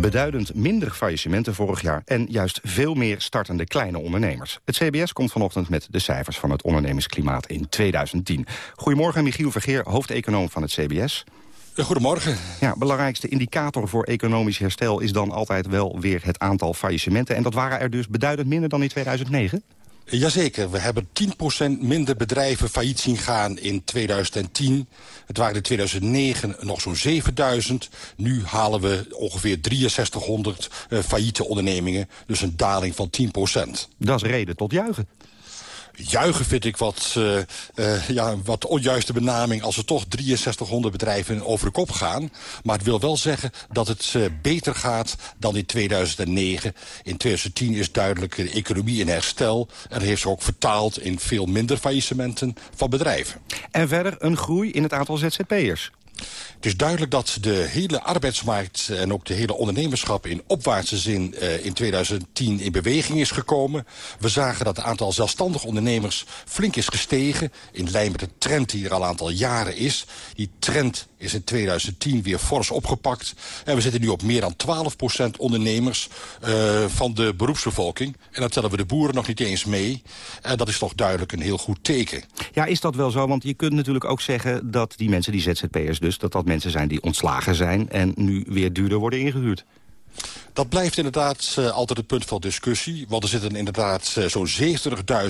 Beduidend minder faillissementen vorig jaar... en juist veel meer startende kleine ondernemers. Het CBS komt vanochtend met de cijfers van het ondernemersklimaat in 2010. Goedemorgen, Michiel Vergeer, hoofdeconoom van het CBS. Goedemorgen. Ja, belangrijkste indicator voor economisch herstel is dan altijd wel weer het aantal faillissementen. En dat waren er dus beduidend minder dan in 2009? Jazeker, we hebben 10% minder bedrijven failliet zien gaan in 2010. Het waren in 2009 nog zo'n 7000. Nu halen we ongeveer 6300 uh, failliete ondernemingen. Dus een daling van 10%. Dat is reden tot juichen. Juichen vind ik wat, uh, uh, ja, wat onjuiste benaming... als er toch 6300 bedrijven over de kop gaan. Maar het wil wel zeggen dat het uh, beter gaat dan in 2009. In 2010 is duidelijk de economie in herstel. En dat heeft zich ook vertaald in veel minder faillissementen van bedrijven. En verder een groei in het aantal ZZP'ers. Het is duidelijk dat de hele arbeidsmarkt en ook de hele ondernemerschap in opwaartse zin uh, in 2010 in beweging is gekomen. We zagen dat het aantal zelfstandige ondernemers flink is gestegen in lijn met de trend die er al een aantal jaren is. Die trend is in 2010 weer fors opgepakt. En we zitten nu op meer dan 12% ondernemers uh, van de beroepsbevolking. En dan tellen we de boeren nog niet eens mee. En dat is toch duidelijk een heel goed teken. Ja, is dat wel zo? Want je kunt natuurlijk ook zeggen dat die mensen, die ZZP'ers dus... dat dat mensen zijn die ontslagen zijn en nu weer duurder worden ingehuurd. Dat blijft inderdaad uh, altijd een punt van discussie. Want er zitten inderdaad uh, zo'n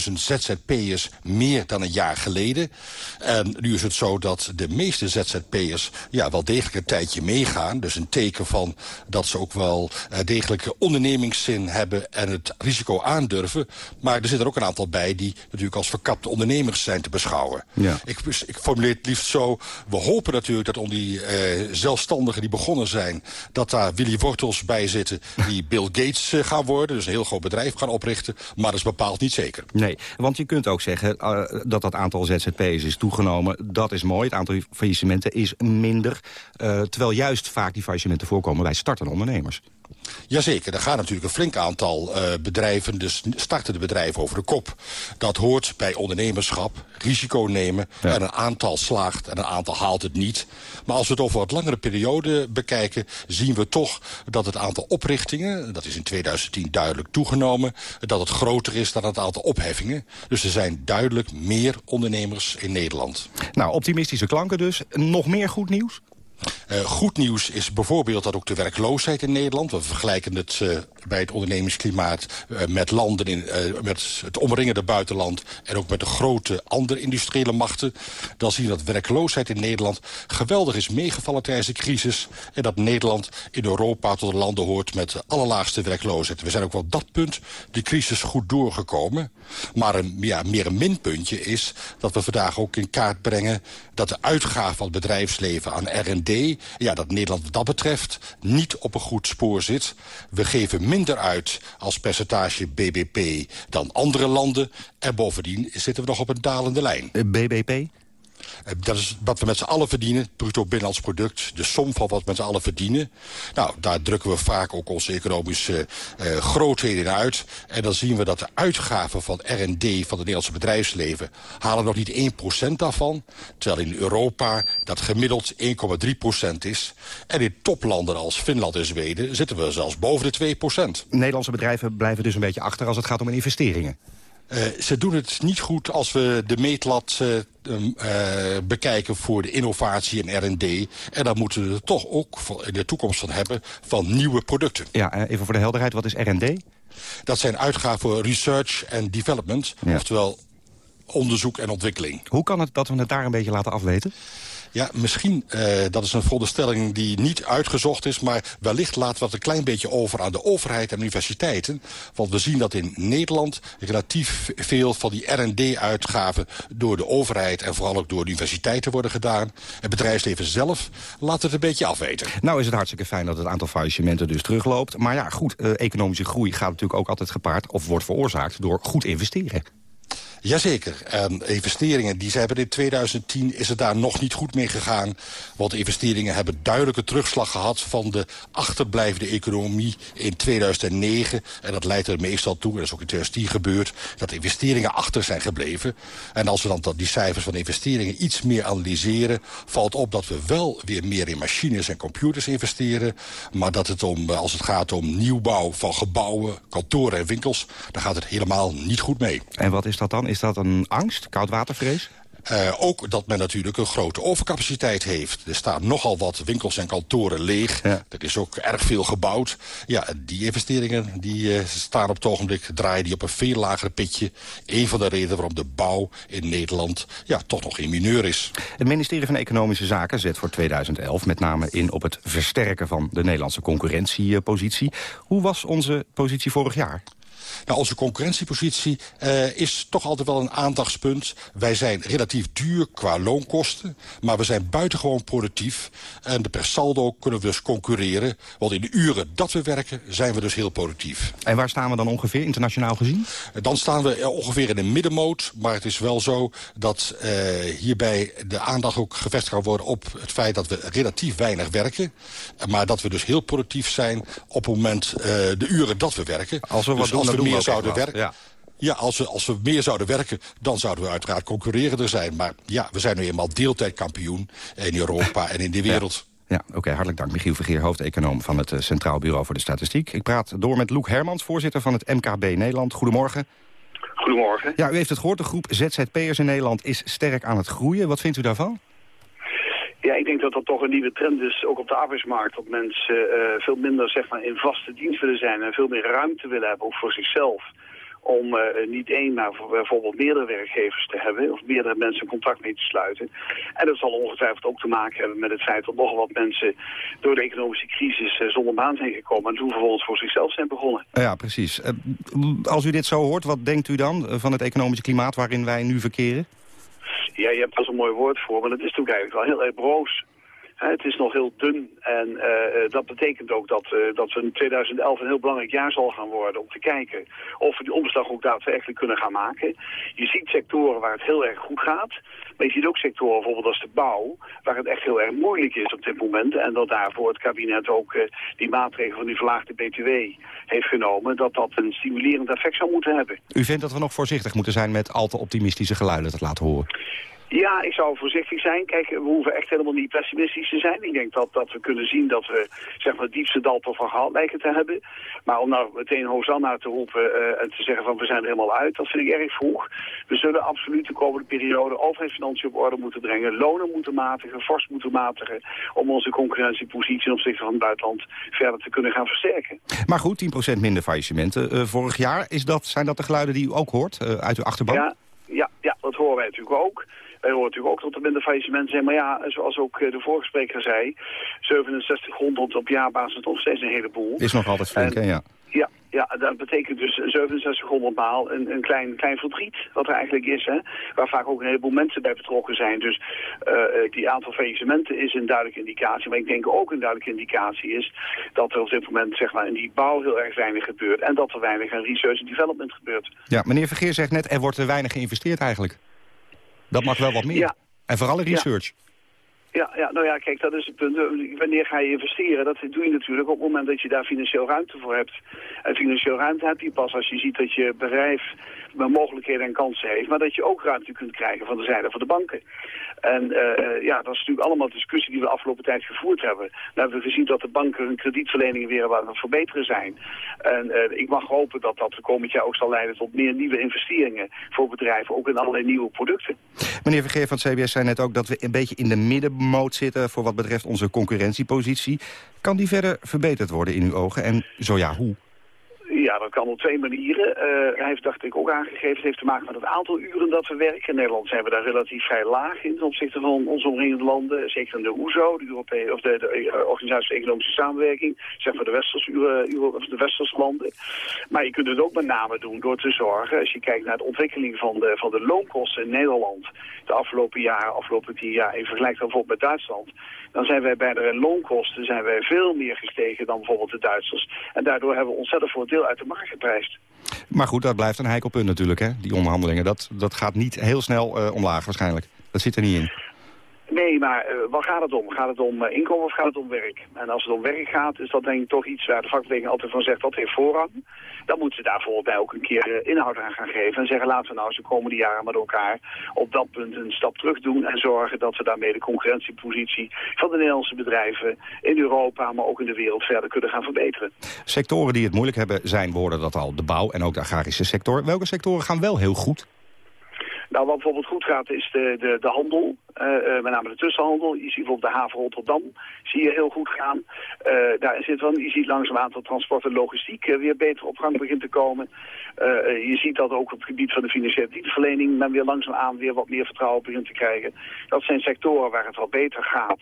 70.000 ZZP'ers meer dan een jaar geleden. En nu is het zo dat de meeste ZZP'ers ja, wel degelijk een tijdje meegaan. Dus een teken van dat ze ook wel uh, degelijke ondernemingszin hebben... en het risico aandurven. Maar er zitten er ook een aantal bij die natuurlijk als verkapte ondernemers zijn te beschouwen. Ja. Ik, ik formuleer het liefst zo. We hopen natuurlijk dat onder die zelfstandigen die begonnen zijn... dat daar Willy Wortels bij zitten die Bill Gates uh, gaan worden. Dus een heel groot bedrijf gaan oprichten. Maar dat is bepaald niet zeker. Nee, want je kunt ook zeggen uh, dat dat aantal ZZP'ers is toegenomen. Dat is mooi. Het aantal faillissementen is minder. Uh, terwijl juist vaak die faillissementen voorkomen bij startende ondernemers. Jazeker, er gaan natuurlijk een flink aantal uh, bedrijven, dus startende bedrijven over de kop. Dat hoort bij ondernemerschap, risico nemen. Ja. En een aantal slaagt en een aantal haalt het niet. Maar als we het over wat langere periode bekijken... zien we toch dat het aantal oprichtingen, dat is in 2010 duidelijk toegenomen... dat het groter is dan het aantal opheffingen. Dus er zijn duidelijk meer ondernemers in Nederland. Nou, optimistische klanken dus. Nog meer goed nieuws? Uh, goed nieuws is bijvoorbeeld dat ook de werkloosheid in Nederland... we vergelijken het uh, bij het ondernemingsklimaat uh, met landen in met het omringende buitenland... en ook met de grote andere industriële machten... dan zien we dat werkloosheid in Nederland geweldig is meegevallen tijdens de crisis... en dat Nederland in Europa tot de landen hoort met de allerlaagste werkloosheid. We zijn ook wel op dat punt de crisis goed doorgekomen. Maar een, ja, meer een minpuntje is dat we vandaag ook in kaart brengen... dat de uitgaven van het bedrijfsleven aan R&D ja, dat Nederland wat dat betreft niet op een goed spoor zit. We geven minder uit als percentage BBP dan andere landen. En bovendien zitten we nog op een dalende lijn. BBP? Dat is wat we met z'n allen verdienen, bruto binnenlands product. De som van wat we met z'n allen verdienen. Nou, daar drukken we vaak ook onze economische uh, grootheden uit. En dan zien we dat de uitgaven van R&D van het Nederlandse bedrijfsleven... halen nog niet 1% daarvan. Terwijl in Europa dat gemiddeld 1,3% is. En in toplanden als Finland en Zweden zitten we zelfs boven de 2%. Nederlandse bedrijven blijven dus een beetje achter als het gaat om investeringen. Uh, ze doen het niet goed als we de meetlat uh, uh, bekijken voor de innovatie en R&D. En daar moeten we er toch ook in de toekomst van hebben van nieuwe producten. Ja, even voor de helderheid, wat is R&D? Dat zijn uitgaven voor research en development, ja. oftewel onderzoek en ontwikkeling. Hoe kan het dat we het daar een beetje laten afweten? Ja, misschien, uh, dat is een veronderstelling die niet uitgezocht is... maar wellicht laten we het een klein beetje over aan de overheid en universiteiten. Want we zien dat in Nederland relatief veel van die R&D-uitgaven... door de overheid en vooral ook door de universiteiten worden gedaan. Het bedrijfsleven zelf laat het een beetje afweten. Nou is het hartstikke fijn dat het aantal faillissementen dus terugloopt. Maar ja, goed, uh, economische groei gaat natuurlijk ook altijd gepaard... of wordt veroorzaakt door goed investeren. Jazeker. En investeringen die ze hebben in 2010 is het daar nog niet goed mee gegaan. Want investeringen hebben duidelijke terugslag gehad van de achterblijvende economie in 2009. En dat leidt er meestal toe, en dat is ook in 2010 gebeurd, dat investeringen achter zijn gebleven. En als we dan die cijfers van investeringen iets meer analyseren, valt op dat we wel weer meer in machines en computers investeren. Maar dat het om, als het gaat om nieuwbouw van gebouwen, kantoren en winkels, dan gaat het helemaal niet goed mee. En wat is dat dan? Is dat een angst, koudwatervrees? Uh, ook dat men natuurlijk een grote overcapaciteit heeft. Er staan nogal wat winkels en kantoren leeg. Ja. Er is ook erg veel gebouwd. Ja, die investeringen die, uh, staan op het ogenblik, draaien die op een veel lager pitje. Een van de redenen waarom de bouw in Nederland ja, toch nog in mineur is. Het ministerie van Economische Zaken zet voor 2011 met name in op het versterken van de Nederlandse concurrentiepositie. Hoe was onze positie vorig jaar? Nou, onze concurrentiepositie uh, is toch altijd wel een aandachtspunt. Wij zijn relatief duur qua loonkosten, maar we zijn buitengewoon productief. En per saldo kunnen we dus concurreren. Want in de uren dat we werken, zijn we dus heel productief. En waar staan we dan ongeveer, internationaal gezien? Dan staan we ongeveer in de middenmoot. Maar het is wel zo dat uh, hierbij de aandacht ook gevestigd kan worden... op het feit dat we relatief weinig werken. Maar dat we dus heel productief zijn op het moment uh, de uren dat we werken. Als we wat dus doen, als we dan meer zouden werken... Ja. Ja, als we, als we meer zouden werken, dan zouden we uiteraard concurrerender zijn. Maar ja, we zijn nu eenmaal deeltijdkampioen in Europa en in de wereld. Ja, oké, okay, hartelijk dank. Michiel Vergeer, hoofdeconoom van het uh, Centraal Bureau voor de Statistiek. Ik praat door met Loek Hermans, voorzitter van het MKB Nederland. Goedemorgen. Goedemorgen. Ja, u heeft het gehoord, de groep ZZP'ers in Nederland is sterk aan het groeien. Wat vindt u daarvan? Ja, ik denk dat dat toch een nieuwe trend is, ook op de arbeidsmarkt. Dat mensen uh, veel minder zeg maar, in vaste dienst willen zijn en veel meer ruimte willen hebben, ook voor zichzelf. Om uh, niet één, maar bijvoorbeeld meerdere werkgevers te hebben, of meerdere mensen een contract mee te sluiten. En dat zal ongetwijfeld ook te maken hebben met het feit dat nogal wat mensen door de economische crisis uh, zonder baan zijn gekomen en toen vervolgens voor zichzelf zijn begonnen. Ja, precies. als u dit zo hoort, wat denkt u dan van het economische klimaat waarin wij nu verkeren? Ja, je hebt er zo'n mooi woord voor, maar het is natuurlijk eigenlijk wel heel erg broos. Het is nog heel dun en uh, dat betekent ook dat, uh, dat we in 2011 een heel belangrijk jaar zal gaan worden om te kijken of we die omslag ook daadwerkelijk kunnen gaan maken. Je ziet sectoren waar het heel erg goed gaat, maar je ziet ook sectoren bijvoorbeeld als de bouw, waar het echt heel erg moeilijk is op dit moment. En dat daarvoor het kabinet ook die maatregelen van die verlaagde btw heeft genomen, dat dat een stimulerend effect zou moeten hebben. U vindt dat we nog voorzichtig moeten zijn met al te optimistische geluiden te laten horen? Ja, ik zou voorzichtig zijn. Kijk, we hoeven echt helemaal niet pessimistisch te zijn. Ik denk dat, dat we kunnen zien dat we zeg maar, het diepste dal van gehaald lijken te hebben. Maar om nou meteen Hosanna te roepen uh, en te zeggen van we zijn er helemaal uit, dat vind ik erg vroeg. We zullen absoluut de komende periode overheidsfinanciën op orde moeten brengen, lonen moeten matigen, fors moeten matigen, om onze concurrentiepositie ten opzichte van het buitenland verder te kunnen gaan versterken. Maar goed, 10% minder faillissementen uh, vorig jaar. Is dat, zijn dat de geluiden die u ook hoort uh, uit uw achterban? Ja, ja, ja, dat horen wij natuurlijk ook. Wij horen natuurlijk ook dat er minder faillissementen zijn. Maar ja, zoals ook de vorige spreker zei, 6700 op jaarbasis nog steeds een heleboel. Is nog altijd flink, hè? Ja. Ja, ja, dat betekent dus 6700 maal een, een klein, klein verdriet, wat er eigenlijk is. Hè, waar vaak ook een heleboel mensen bij betrokken zijn. Dus uh, die aantal faillissementen is een duidelijke indicatie. Maar ik denk ook een duidelijke indicatie is dat er op dit moment zeg maar, in die bouw heel erg weinig gebeurt. En dat er weinig aan research en development gebeurt. Ja, meneer Vergeer zegt net, er wordt er weinig geïnvesteerd eigenlijk. Dat mag wel wat meer. Ja. En vooral in research. Ja. Ja, ja, nou ja, kijk, dat is het punt. Wanneer ga je investeren? Dat doe je natuurlijk op het moment dat je daar financieel ruimte voor hebt. En financieel ruimte heb je pas als je ziet dat je bedrijf mogelijkheden en kansen heeft, maar dat je ook ruimte kunt krijgen van de zijde van de banken. En uh, ja, dat is natuurlijk allemaal discussie die we de afgelopen tijd gevoerd hebben. Dan hebben we gezien dat de banken hun kredietverleningen weer aan verbeteren zijn. En uh, ik mag hopen dat dat de komend jaar ook zal leiden tot meer nieuwe investeringen voor bedrijven, ook in allerlei nieuwe producten. Meneer Vergeer van het CBS zei net ook dat we een beetje in de middenmoot zitten voor wat betreft onze concurrentiepositie. Kan die verder verbeterd worden in uw ogen? En zo ja, hoe? Ja, dat kan op twee manieren. Uh, hij heeft, dacht ik, ook aangegeven, het heeft te maken met het aantal uren dat we werken. In Nederland zijn we daar relatief vrij laag in ten opzichte van onze omringende landen. Zeker in de OESO, de, Europese, of de, de Organisatie voor Economische Samenwerking, zeg maar de westerse, of de westerse landen. Maar je kunt het ook met name doen door te zorgen, als je kijkt naar de ontwikkeling van de, van de loonkosten in Nederland, de afgelopen jaren, afgelopen tien jaar, in vergelijking bijvoorbeeld met Duitsland, dan zijn wij bij de loonkosten zijn wij veel meer gestegen dan bijvoorbeeld de Duitsers. En daardoor hebben we ontzettend voor deel uit de markt geprijsd. Maar goed, dat blijft een heikel punt natuurlijk, hè? die onderhandelingen. Dat, dat gaat niet heel snel uh, omlaag waarschijnlijk. Dat zit er niet in. Nee, maar uh, wat gaat het om? Gaat het om uh, inkomen of gaat het om werk? En als het om werk gaat, is dat denk ik toch iets waar de vakbeweging altijd van zegt, dat heeft voorrang. Dan moeten ze daar volgens ook een keer uh, inhoud aan gaan geven. En zeggen, laten we nou eens de komende jaren met elkaar op dat punt een stap terug doen. En zorgen dat we daarmee de concurrentiepositie van de Nederlandse bedrijven in Europa, maar ook in de wereld verder kunnen gaan verbeteren. Sectoren die het moeilijk hebben zijn, worden dat al de bouw en ook de agrarische sector. Welke sectoren gaan wel heel goed? Nou, wat bijvoorbeeld goed gaat is de, de, de handel, uh, uh, met name de tussenhandel. Je ziet bijvoorbeeld de haven Rotterdam, zie je heel goed gaan. Uh, daar zit wel, je ziet langzaam een aantal transport en logistiek weer beter op gang begint te komen. je ziet dat ook op het gebied van de financiële dienstverlening men weer langzaam aan weer wat meer vertrouwen begint te krijgen. Dat zijn sectoren waar het wel beter gaat.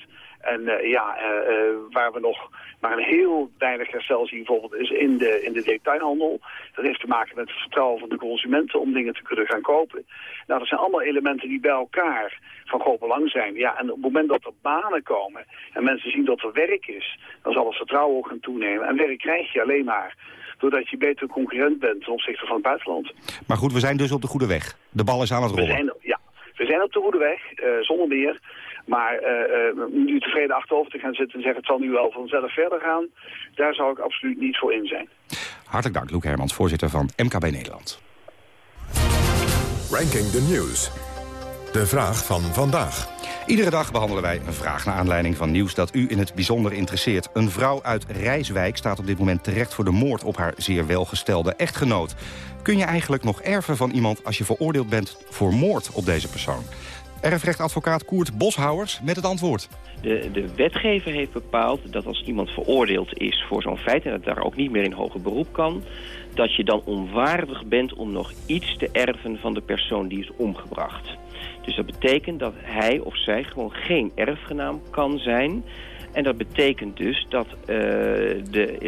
En uh, ja, uh, uh, waar we nog maar een heel weinig herstel zien bijvoorbeeld is in de, in de detailhandel. Dat heeft te maken met het vertrouwen van de consumenten om dingen te kunnen gaan kopen. Nou, dat zijn allemaal elementen die bij elkaar van groot belang zijn. Ja, en op het moment dat er banen komen en mensen zien dat er werk is, dan zal het vertrouwen ook gaan toenemen. En werk krijg je alleen maar doordat je beter concurrent bent ten opzichte van het buitenland. Maar goed, we zijn dus op de goede weg. De bal is aan het rollen. We zijn, ja, we zijn op de goede weg, zonder meer. Maar uh, nu tevreden achterover te gaan zitten en zeggen het zal nu wel vanzelf verder gaan, daar zou ik absoluut niet voor in zijn. Hartelijk dank, Loek Hermans, voorzitter van MKB Nederland. Ranking the News. De vraag van vandaag. Iedere dag behandelen wij een vraag naar aanleiding van nieuws dat u in het bijzonder interesseert. Een vrouw uit Rijswijk staat op dit moment terecht voor de moord op haar zeer welgestelde echtgenoot. Kun je eigenlijk nog erven van iemand als je veroordeeld bent voor moord op deze persoon? Erfrechtadvocaat Koert Boshouwers met het antwoord. De, de wetgever heeft bepaald dat als iemand veroordeeld is voor zo'n feit... en dat daar ook niet meer in hoger beroep kan... dat je dan onwaardig bent om nog iets te erven van de persoon die is omgebracht. Dus dat betekent dat hij of zij gewoon geen erfgenaam kan zijn... En dat betekent dus dat uh, de,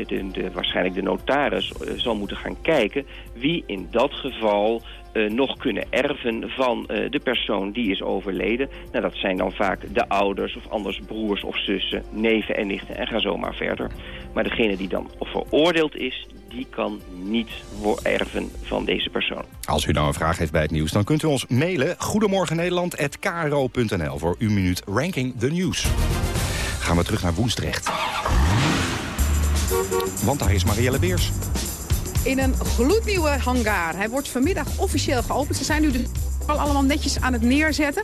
de, de, waarschijnlijk de notaris uh, zal moeten gaan kijken... wie in dat geval uh, nog kunnen erven van de persoon die is overleden. Nou, dat zijn dan vaak de ouders of anders broers of zussen, neven en nichten en ga zo maar verder. Maar degene die dan veroordeeld is, die kan niet erven van deze persoon. Als u nou een vraag heeft bij het nieuws, dan kunt u ons mailen... Goedemorgen Nederland@kro.nl voor uw minuut Ranking the News. Gaan we terug naar Woensdrecht. Want daar is Marielle Beers. In een gloednieuwe hangar. Hij wordt vanmiddag officieel geopend. Ze zijn nu dus allemaal netjes aan het neerzetten.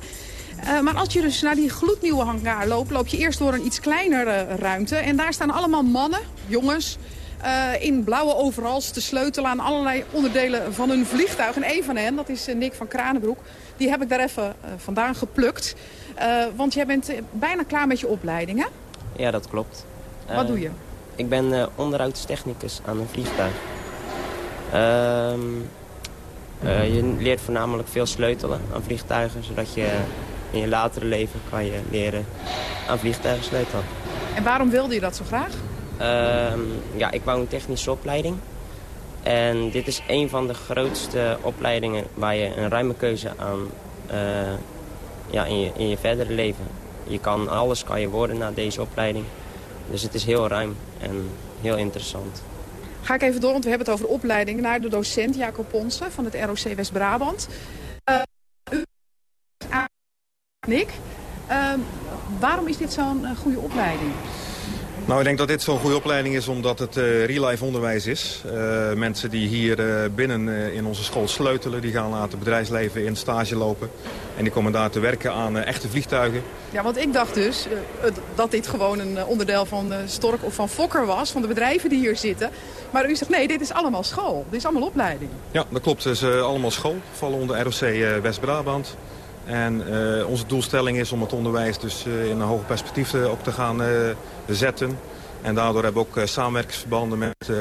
Uh, maar als je dus naar die gloednieuwe hangar loopt... loop je eerst door een iets kleinere ruimte. En daar staan allemaal mannen, jongens... Uh, in blauwe overals te sleutelen aan allerlei onderdelen van hun vliegtuig. En een van hen, dat is Nick van Kranenbroek, die heb ik daar even uh, vandaan geplukt. Want jij bent bijna klaar met je opleiding, hè? Ja, dat klopt. Wat doe je? Ik ben onderhoudstechnicus aan een vliegtuig. Ehm, je leert voornamelijk veel sleutelen aan vliegtuigen, zodat je in je latere leven kan je leren aan vliegtuigen sleutelen. En waarom wilde je dat zo graag? Uh, ja, ik wou een technische opleiding. En dit is een van de grootste opleidingen waar je een ruime keuze aan uh, ja, in, je, in je verdere leven. Je kan alles kan je worden na deze opleiding. Dus het is heel ruim en heel interessant. Ga ik even door, want we hebben het over de opleiding naar de docent Jacob Ponsen van het ROC West-Brabant. Uh, Nick, uh, waarom is dit zo'n goede opleiding? Nou, ik denk dat dit zo'n goede opleiding is omdat het uh, real-life onderwijs is. Uh, mensen die hier uh, binnen in onze school sleutelen, die gaan later bedrijfsleven in stage lopen. En die komen daar te werken aan echte vliegtuigen. Ja, want ik dacht dus dat dit gewoon een onderdeel van Stork of van Fokker was, van de bedrijven die hier zitten. Maar u zegt nee, dit is allemaal school, dit is allemaal opleiding. Ja, dat klopt. Het is allemaal school, vallen onder ROC West-Brabant. En uh, onze doelstelling is om het onderwijs dus uh, in een hoger perspectief uh, ook te gaan zetten. En daardoor hebben we ook samenwerkingsverbanden met,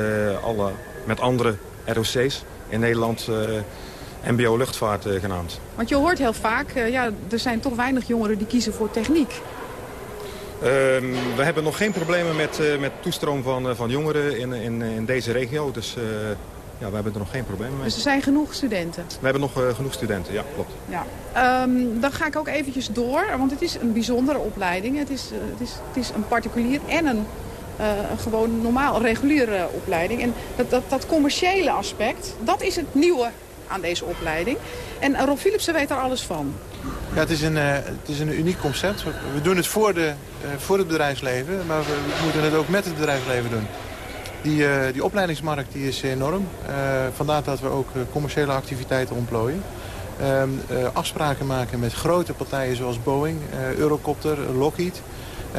alle, met andere ROC's in Nederland, MBO Luchtvaart genaamd. Want je hoort heel vaak, ja, er zijn toch weinig jongeren die kiezen voor techniek. Ehm, we hebben nog geen problemen met, met toestroom van, van jongeren in, in, in deze regio. Dus ja, we hebben er nog geen probleem mee. Dus er zijn genoeg studenten? We hebben nog uh, genoeg studenten, ja, klopt. Ja. Um, dan ga ik ook eventjes door, want het is een bijzondere opleiding. Het is, uh, het is, het is een particulier en een, uh, een gewoon normaal reguliere opleiding. En dat, dat, dat commerciële aspect, dat is het nieuwe aan deze opleiding. En Rob Philipsen weet daar alles van. Ja, het is een, het is een uniek concept. We doen het voor, de, voor het bedrijfsleven, maar we moeten het ook met het bedrijfsleven doen. Die, uh, die opleidingsmarkt die is enorm. Uh, vandaar dat we ook uh, commerciële activiteiten ontplooien. Ehm, afspraken maken met grote partijen zoals Boeing, Eurocopter, Lockheed...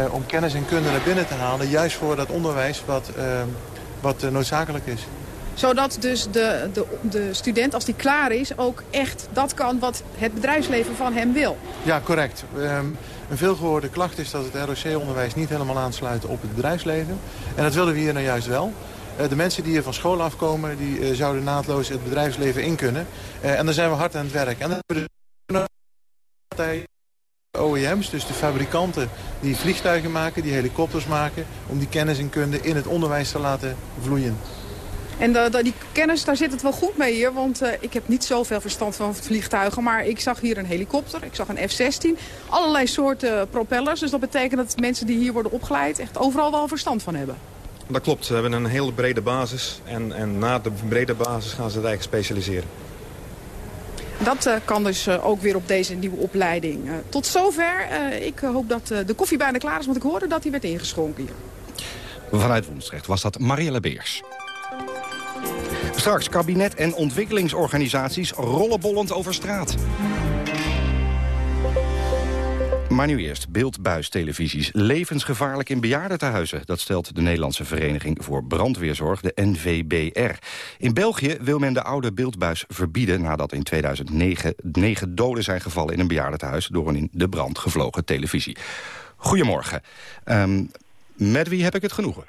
om kennis en kunde naar binnen te halen, juist voor dat onderwijs wat, ehm, wat noodzakelijk is zodat dus de, de, de student, als die klaar is, ook echt dat kan wat het bedrijfsleven van hem wil. Ja, correct. Um, een veelgehoorde klacht is dat het ROC-onderwijs niet helemaal aansluit op het bedrijfsleven. En dat willen we hier nou juist wel. Uh, de mensen die hier van school afkomen, die uh, zouden naadloos het bedrijfsleven in kunnen. Uh, en daar zijn we hard aan het werk. En dan hebben we de OEM's, dus de fabrikanten die vliegtuigen maken, die helikopters maken... om die kennis en kunde in het onderwijs te laten vloeien. En de, die kennis, daar zit het wel goed mee hier. Want uh, ik heb niet zoveel verstand van vliegtuigen. Maar ik zag hier een helikopter, ik zag een F-16. Allerlei soorten propellers. Dus dat betekent dat mensen die hier worden opgeleid... echt overal wel verstand van hebben. Dat klopt. We hebben een hele brede basis. En, en na de brede basis gaan ze het eigenlijk specialiseren. Dat uh, kan dus uh, ook weer op deze nieuwe opleiding. tot zover. ik hoop dat de koffie bijna klaar is. Want ik hoorde dat hij werd ingeschonken hier. Vanuit Woensdrecht was dat Marielle Beers. Straks kabinet en ontwikkelingsorganisaties rollenbollend over straat. Maar nu eerst, beeldbuistelevisies. Levensgevaarlijk in bejaardentehuizen. Dat stelt de Nederlandse Vereniging voor Brandweerzorg, de NVBR. In België wil men de oude beeldbuis verbieden... nadat in 2009 negen doden zijn gevallen in een bejaardentehuis... door een in de brand gevlogen televisie. Goedemorgen. Ehm, met wie heb ik het genoegen?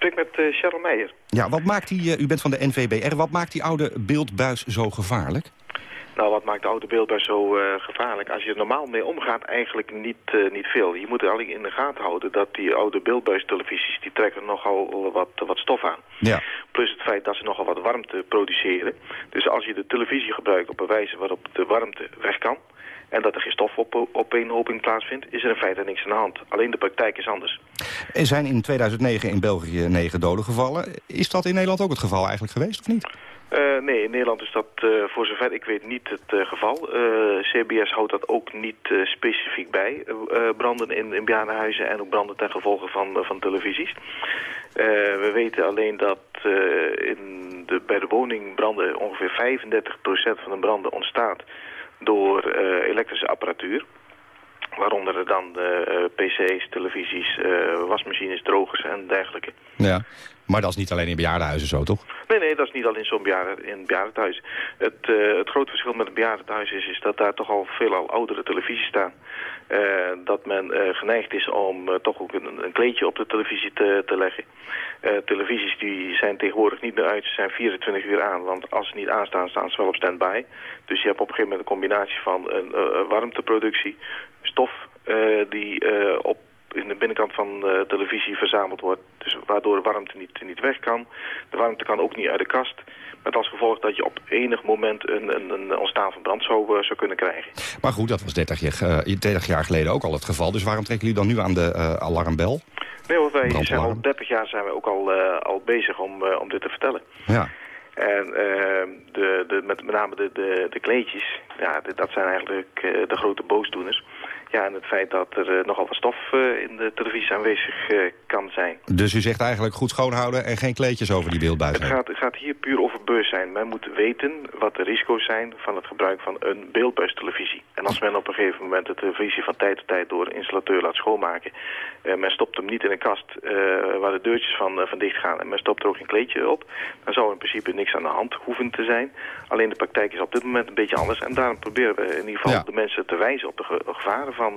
Ik spreek met uh, Cheryl Meijer. Ja, wat maakt die, uh, u bent van de NVBR, wat maakt die oude beeldbuis zo gevaarlijk? Nou, wat maakt de oude beeldbuis zo uh, gevaarlijk? Als je er normaal mee omgaat, eigenlijk niet, uh, niet veel. Je moet er alleen in de gaten houden dat die oude beeldbuistelevisies... die trekken nogal wat, wat stof aan. Ja. Plus het feit dat ze nogal wat warmte produceren. Dus als je de televisie gebruikt op een wijze waarop de warmte weg kan... en dat er geen stofopeenhoping plaatsvindt... is er in feite niks aan de hand. Alleen de praktijk is anders. Er zijn in 2009 in België negen doden gevallen. Is dat in Nederland ook het geval eigenlijk geweest, of niet? Uh, nee, in Nederland is dat uh, voor zover ik weet niet het uh, geval. CBS houdt dat ook niet specifiek bij. branden in, in bejaardenhuizen en ook branden ten gevolge van, van televisies. we weten alleen dat in de, bij de woningbranden ongeveer 35% van de branden ontstaat door elektrische apparatuur. Waaronder er dan pc's, televisies, wasmachines, drogers en dergelijke. Ja. Maar dat is niet alleen in bejaardenhuizen zo, toch? Nee, nee, dat is niet alleen zo'n bejaarden, in bejaardenhuis. Het, uh, het grote verschil met een bejaardenhuis is, is dat daar toch al veelal oudere televisies staan. Uh, dat men uh, geneigd is om toch ook een, een, kleedje op de televisie te, te leggen. televisies die zijn tegenwoordig niet meer uit, ze zijn 24 uur aan. Want als ze niet aanstaan, staan ze wel op standby. Dus je hebt op een gegeven moment een combinatie van een warmteproductie, stof die op in de binnenkant van de televisie verzameld wordt. Dus waardoor de warmte niet, niet weg kan. De warmte kan ook niet uit de kast. Met als gevolg dat je op enig moment een, een, een ontstaan van brand zou, uh, zou kunnen krijgen. Maar goed, dat was 30 jaar, uh, 30 jaar geleden ook al het geval. Dus waarom trekken jullie dan nu aan de uh, alarmbel? Nee, wij zijn al 30 jaar zijn we ook al, al bezig om, om dit te vertellen. Ja. En de, de, met, met name de, de, de kleedjes, ja, de, dat zijn eigenlijk de grote boosdoeners. Ja, en het feit dat er uh, nogal wat stof uh, in de televisie aanwezig uh, kan zijn. Dus u zegt eigenlijk goed schoonhouden en geen kleedjes over die beeldbuis het gaat, het gaat hier puur over zijn. Men moet weten wat de risico's zijn van het gebruik van een beeldbuistelevisie. En als men op een gegeven moment de televisie van tijd tot tijd door een installateur laat schoonmaken... Men stopt hem niet in een kast waar de deurtjes van, van dicht gaan... en men stopt er ook geen kleedje op... dan zou in principe niks aan de hand hoeven te zijn. Alleen de praktijk is op dit moment een beetje anders... en daarom proberen we in ieder geval ja. de mensen te wijzen op de ge gevaren van,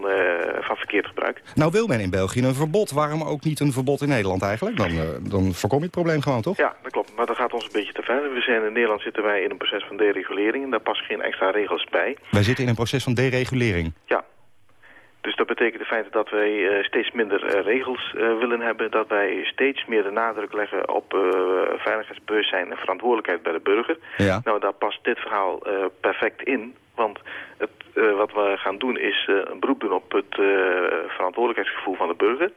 van verkeerd gebruik. Nou wil men in België een verbod. Waarom ook niet een verbod in Nederland eigenlijk? Dan, dan voorkom je het probleem gewoon, toch? Ja, dat klopt. Maar dat gaat ons een beetje te ver. We zijn in Nederland zitten wij in een proces van deregulering... en daar passen geen extra regels bij. Wij zitten in een proces van deregulering? Ja. Dus dat betekent in feite dat wij uh, steeds minder uh, regels uh, willen hebben... dat wij steeds meer de nadruk leggen op veiligheidsbewustzijn en verantwoordelijkheid bij de burger. Ja. Nou, daar past dit verhaal perfect in. Want het, wat we gaan doen is een beroep doen op het verantwoordelijkheidsgevoel van de burger...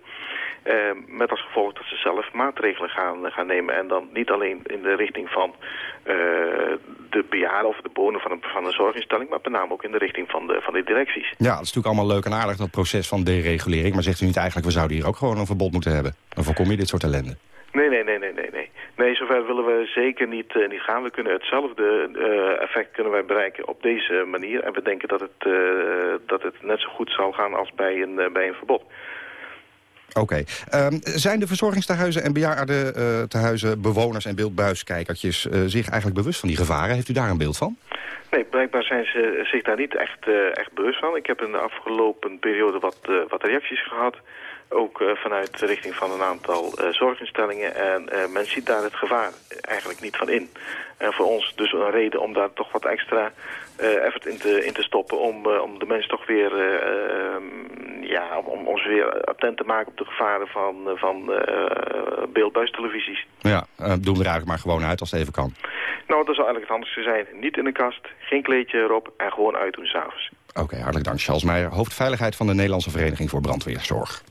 Met als gevolg dat ze zelf maatregelen gaan, gaan nemen. En dan niet alleen in de richting van de bejaarden of de bonen van een, van een zorginstelling... maar met name ook in de richting van de, van de directies. Ja, dat is natuurlijk allemaal leuk en aardig, dat proces van deregulering. Maar zegt u niet eigenlijk, we zouden hier ook gewoon een verbod moeten hebben? Dan voorkom je dit soort ellende. Nee, nee, nee, nee, nee. Nee, nee zover willen we zeker niet, uh, niet gaan. We kunnen hetzelfde uh, effect kunnen wij bereiken op deze manier. En we denken dat het, uh, dat het net zo goed zal gaan als bij een, bij een verbod. Oké. Okay. Um, zijn de verzorgingstehuizen en bejaardentehuizen, bewoners en beeldbuiskijkertjes zich eigenlijk bewust van die gevaren? Heeft u daar een beeld van? Nee, blijkbaar zijn ze zich daar niet echt, echt bewust van. Ik heb in de afgelopen periode wat, wat reacties gehad. Ook vanuit de richting van een aantal zorginstellingen. En men ziet daar het gevaar eigenlijk niet van in. En voor ons dus een reden om daar toch wat extra effort in te, in te stoppen... om, om de mensen toch weer, uh, ja, om ons weer attent te maken op de gevaren van, van beeldbuistelevisies. Ja, doen we er eigenlijk maar gewoon uit als het even kan. Nou, dat zou eigenlijk het handigste zijn. Niet in de kast, geen kleedje erop en gewoon uitdoen s'avonds. Oké, okay, hartelijk dank. Charles Meijer, hoofdveiligheid van de Nederlandse Vereniging voor Brandweerzorg.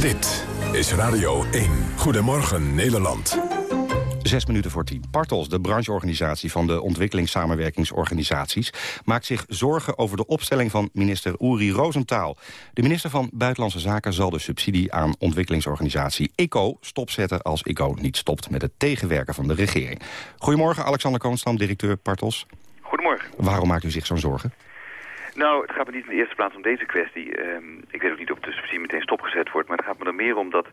Dit is Radio 1. Goedemorgen Nederland. Zes minuten voor tien. Partos, de brancheorganisatie van de ontwikkelingssamenwerkingsorganisaties... maakt zich zorgen over de opstelling van minister Uri Rosenthal. De minister van Buitenlandse Zaken zal de subsidie aan ontwikkelingsorganisatie ICO stopzetten... als ICO niet stopt met het tegenwerken van de regering. Goedemorgen, Alexander Koonstam, directeur Partos. Goedemorgen. Waarom maakt u zich zo'n zorgen? Nou, het gaat me niet in de eerste plaats om deze kwestie. Ehm, ik weet ook niet of de subsidie meteen stopgezet wordt, maar het gaat me er meer om dat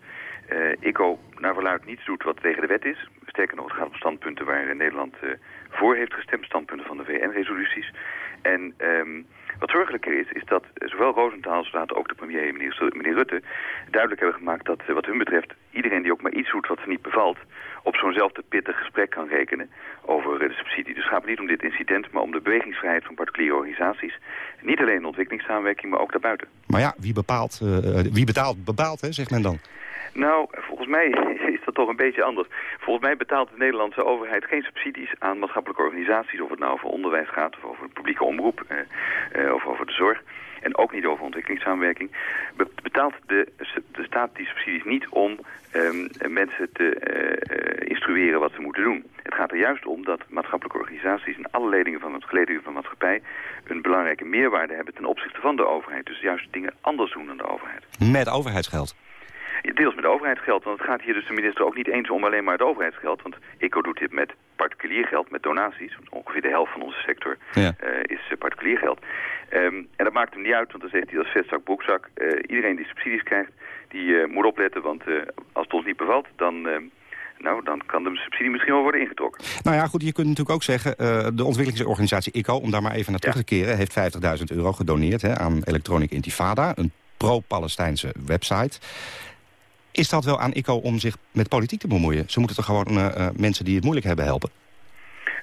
uh, ICO naar verluid niets doet wat tegen de wet is. Sterker nog, het gaat om standpunten waar Nederland uh, voor heeft gestemd, standpunten van de VN-resoluties. En um, wat zorgelijker is, is dat zowel Rosenthal als later ook de premier en meneer, meneer Rutte duidelijk hebben gemaakt dat wat hun betreft iedereen die ook maar iets doet wat ze niet bevalt, op zo'nzelfde pittig gesprek kan rekenen over de subsidie. Dus het gaat niet om dit incident, maar om de bewegingsvrijheid van particuliere organisaties. Niet alleen de ontwikkelingssamenwerking, maar ook daarbuiten. Maar ja, wie, bepaalt, uh, wie betaalt, bepaalt, hè, zegt men dan. Nou, volgens mij is dat toch een beetje anders. Volgens mij betaalt de Nederlandse overheid geen subsidies aan maatschappelijke organisaties... of het nou over onderwijs gaat of over publieke omroep eh, eh, of over de zorg. En ook niet over ontwikkelingssamenwerking. Betaalt de, de staat die subsidies niet om um, mensen te uh, instrueren wat ze moeten doen. Het gaat er juist om dat maatschappelijke organisaties... en alle ledingen van het geledingen van de maatschappij... een belangrijke meerwaarde hebben ten opzichte van de overheid. Dus juist dingen anders doen dan de overheid. Met overheidsgeld? Deels met overheidsgeld, want het gaat hier dus de minister ook niet eens om alleen maar het overheidsgeld. Want ICO doet dit met particulier geld, met donaties. Ongeveer de helft van onze sector ja. uh, is uh, particulier geld. Um, en dat maakt hem niet uit, want dan zegt hij als vetzak, broekzak. Uh, iedereen die subsidies krijgt, die moet opletten, want als het ons niet bevalt, dan... ehm, nou, dan kan de subsidie misschien wel worden ingetrokken. Nou ja, goed, je kunt natuurlijk ook zeggen... De ontwikkelingsorganisatie ICO, om daar maar even naar terug te keren... heeft 50.000 euro gedoneerd hè, aan Electronic Intifada... een pro-Palestijnse website. Is dat wel aan ICO om zich met politiek te bemoeien? Ze moeten toch gewoon uh, uh, mensen die het moeilijk hebben helpen?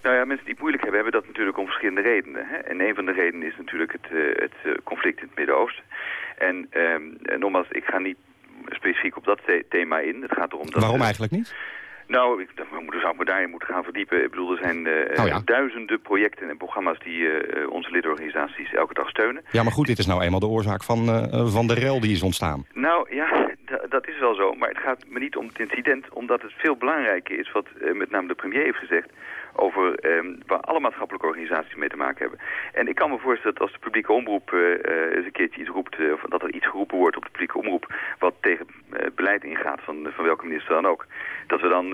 Nou ja, mensen die het moeilijk hebben, hebben dat natuurlijk om verschillende redenen. Hè? En een van de redenen is natuurlijk het, uh, het conflict in het Midden-Oosten. En, um, nogmaals, ik ga niet specifiek op dat the thema in. Het gaat erom dat... Waarom eigenlijk niet? Nou, ik, zou ik me daarin moeten gaan verdiepen. Ik bedoel, er zijn uh, oh ja. duizenden projecten en programma's die uh, onze lidorganisaties elke dag steunen. Ja, maar goed, dit is nou eenmaal de oorzaak van, uh, van de rel die is ontstaan. Nou ja, dat is wel zo. Maar het gaat me niet om het incident, omdat het veel belangrijker is wat met name de premier heeft gezegd over um, waar alle maatschappelijke organisaties mee te maken hebben. En ik kan me voorstellen dat als de publieke omroep uh, eens een keertje iets roept, of dat er iets geroepen wordt op de publieke omroep, wat tegen uh, beleid ingaat van, van welke minister dan ook, dat we dan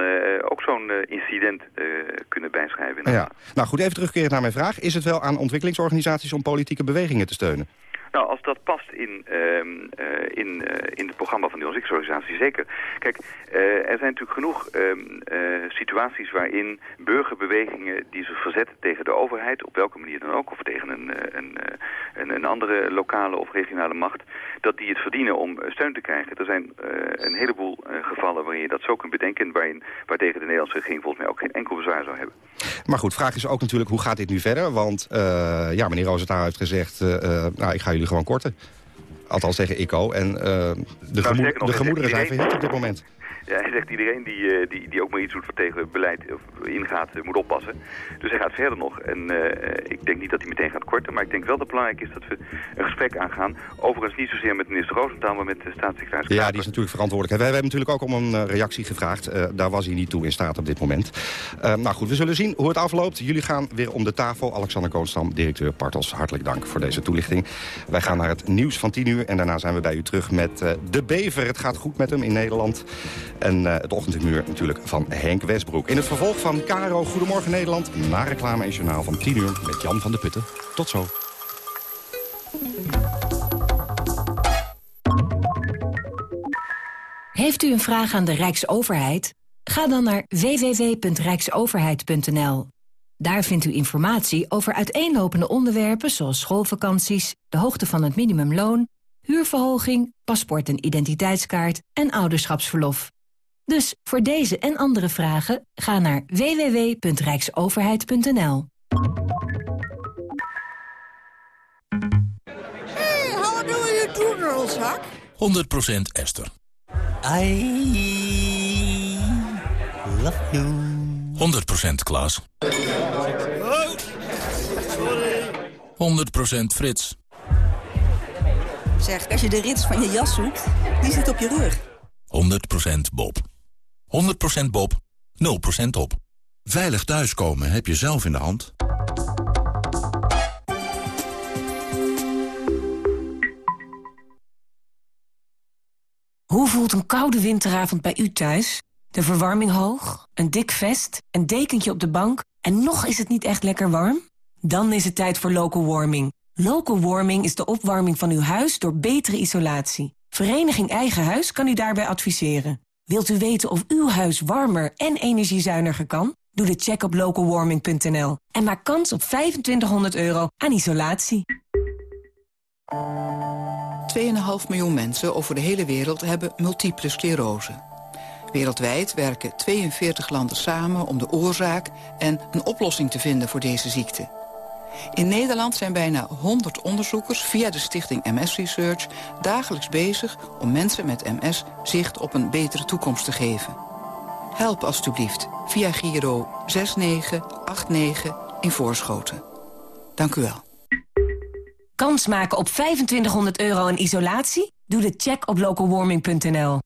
ook zo'n incident kunnen bijschrijven. Ja. Nou goed, even terugkeren naar mijn vraag. Is het wel aan ontwikkelingsorganisaties om politieke bewegingen te steunen? Nou, als dat past in, uh, uh, in, uh, in het programma van die ontwikkelingsorganisatie, zeker. Kijk, er zijn natuurlijk genoeg situaties waarin burgerbewegingen die zich verzetten tegen de overheid, op welke manier dan ook, of tegen een, een, een, een andere lokale of regionale macht, dat die het verdienen om steun te krijgen. Er zijn een heleboel gevallen waarin je dat zo kunt bedenken, waarin, waar tegen de Nederlandse regering volgens mij ook geen enkel bezwaar zou hebben. Maar goed, vraag is ook natuurlijk, hoe gaat dit nu verder? Want ja, meneer Roosentaal heeft gezegd, nou, ik ga jullie gewoon korten. Althans tegen ICO. En uh, de, nou, gemoed, de gemoederen zijn verhit op dit moment. Ja, hij zegt iedereen die, uh, die, die ook maar iets doet wat tegen beleid of ingaat, uh, moet oppassen. Dus hij gaat verder nog. En uh, ik denk niet dat hij meteen gaat korten. Maar ik denk wel dat het belangrijk is dat we een gesprek aangaan. Overigens niet zozeer met minister Roosentaal, maar met de staatssecretaris Ja, die is natuurlijk verantwoordelijk. Wij hebben natuurlijk ook om een reactie gevraagd. daar was hij niet toe in staat op dit moment. nou goed, we zullen zien hoe het afloopt. Jullie gaan weer om de tafel. Alexander Koonstam, directeur Partels, hartelijk dank voor deze toelichting. Wij gaan naar het nieuws van 10 uur. En daarna zijn we bij u terug met De Bever. Het gaat goed met hem in Nederland. En uh, het ochtendhumeur natuurlijk van Henk Westbroek. In het vervolg van Caro Goedemorgen Nederland... na reclame en journaal van 10 uur met Jan van de Putten. Tot zo. Heeft u een vraag aan de Rijksoverheid? Ga dan naar www.rijksoverheid.nl. Daar vindt u informatie over uiteenlopende onderwerpen zoals schoolvakanties, de hoogte van het minimumloon, huurverhoging, paspoort en identiteitskaart en ouderschapsverlof. Dus voor deze en andere vragen ga naar www.rijksoverheid.nl. Hey, how do you do, girls, Hak? 100% Esther. I love you. 100% Klaas. Oh, sorry. 100% Frits. Zeg, als je de rits van je jas zoekt, die zit op je rug. 100% Bob. 100% Bob, 0% op. Veilig thuiskomen heb je zelf in de hand. Hoe voelt een koude winteravond bij u thuis? De verwarming hoog, een dik vest, een dekentje op de bank... en nog is het niet echt lekker warm? Dan is het tijd voor local warming. Local warming is de opwarming van uw huis door betere isolatie. Vereniging Eigen Huis kan u daarbij adviseren. Wilt u weten of uw huis warmer en energiezuiniger kan? Doe de check op localwarming.nl en maak kans op 2500 euro aan isolatie. 2,5 miljoen mensen over de hele wereld hebben multiple sclerose. Wereldwijd werken 42 landen samen om de oorzaak en een oplossing te vinden voor deze ziekte. In Nederland zijn bijna 100 onderzoekers via de stichting MS Research dagelijks bezig om mensen met MS zicht op een betere toekomst te geven. Help alstublieft via Giro 6989 in Voorschoten. Dank u wel. Kans maken op 2500 euro aan isolatie? Doe de check op localwarming.nl.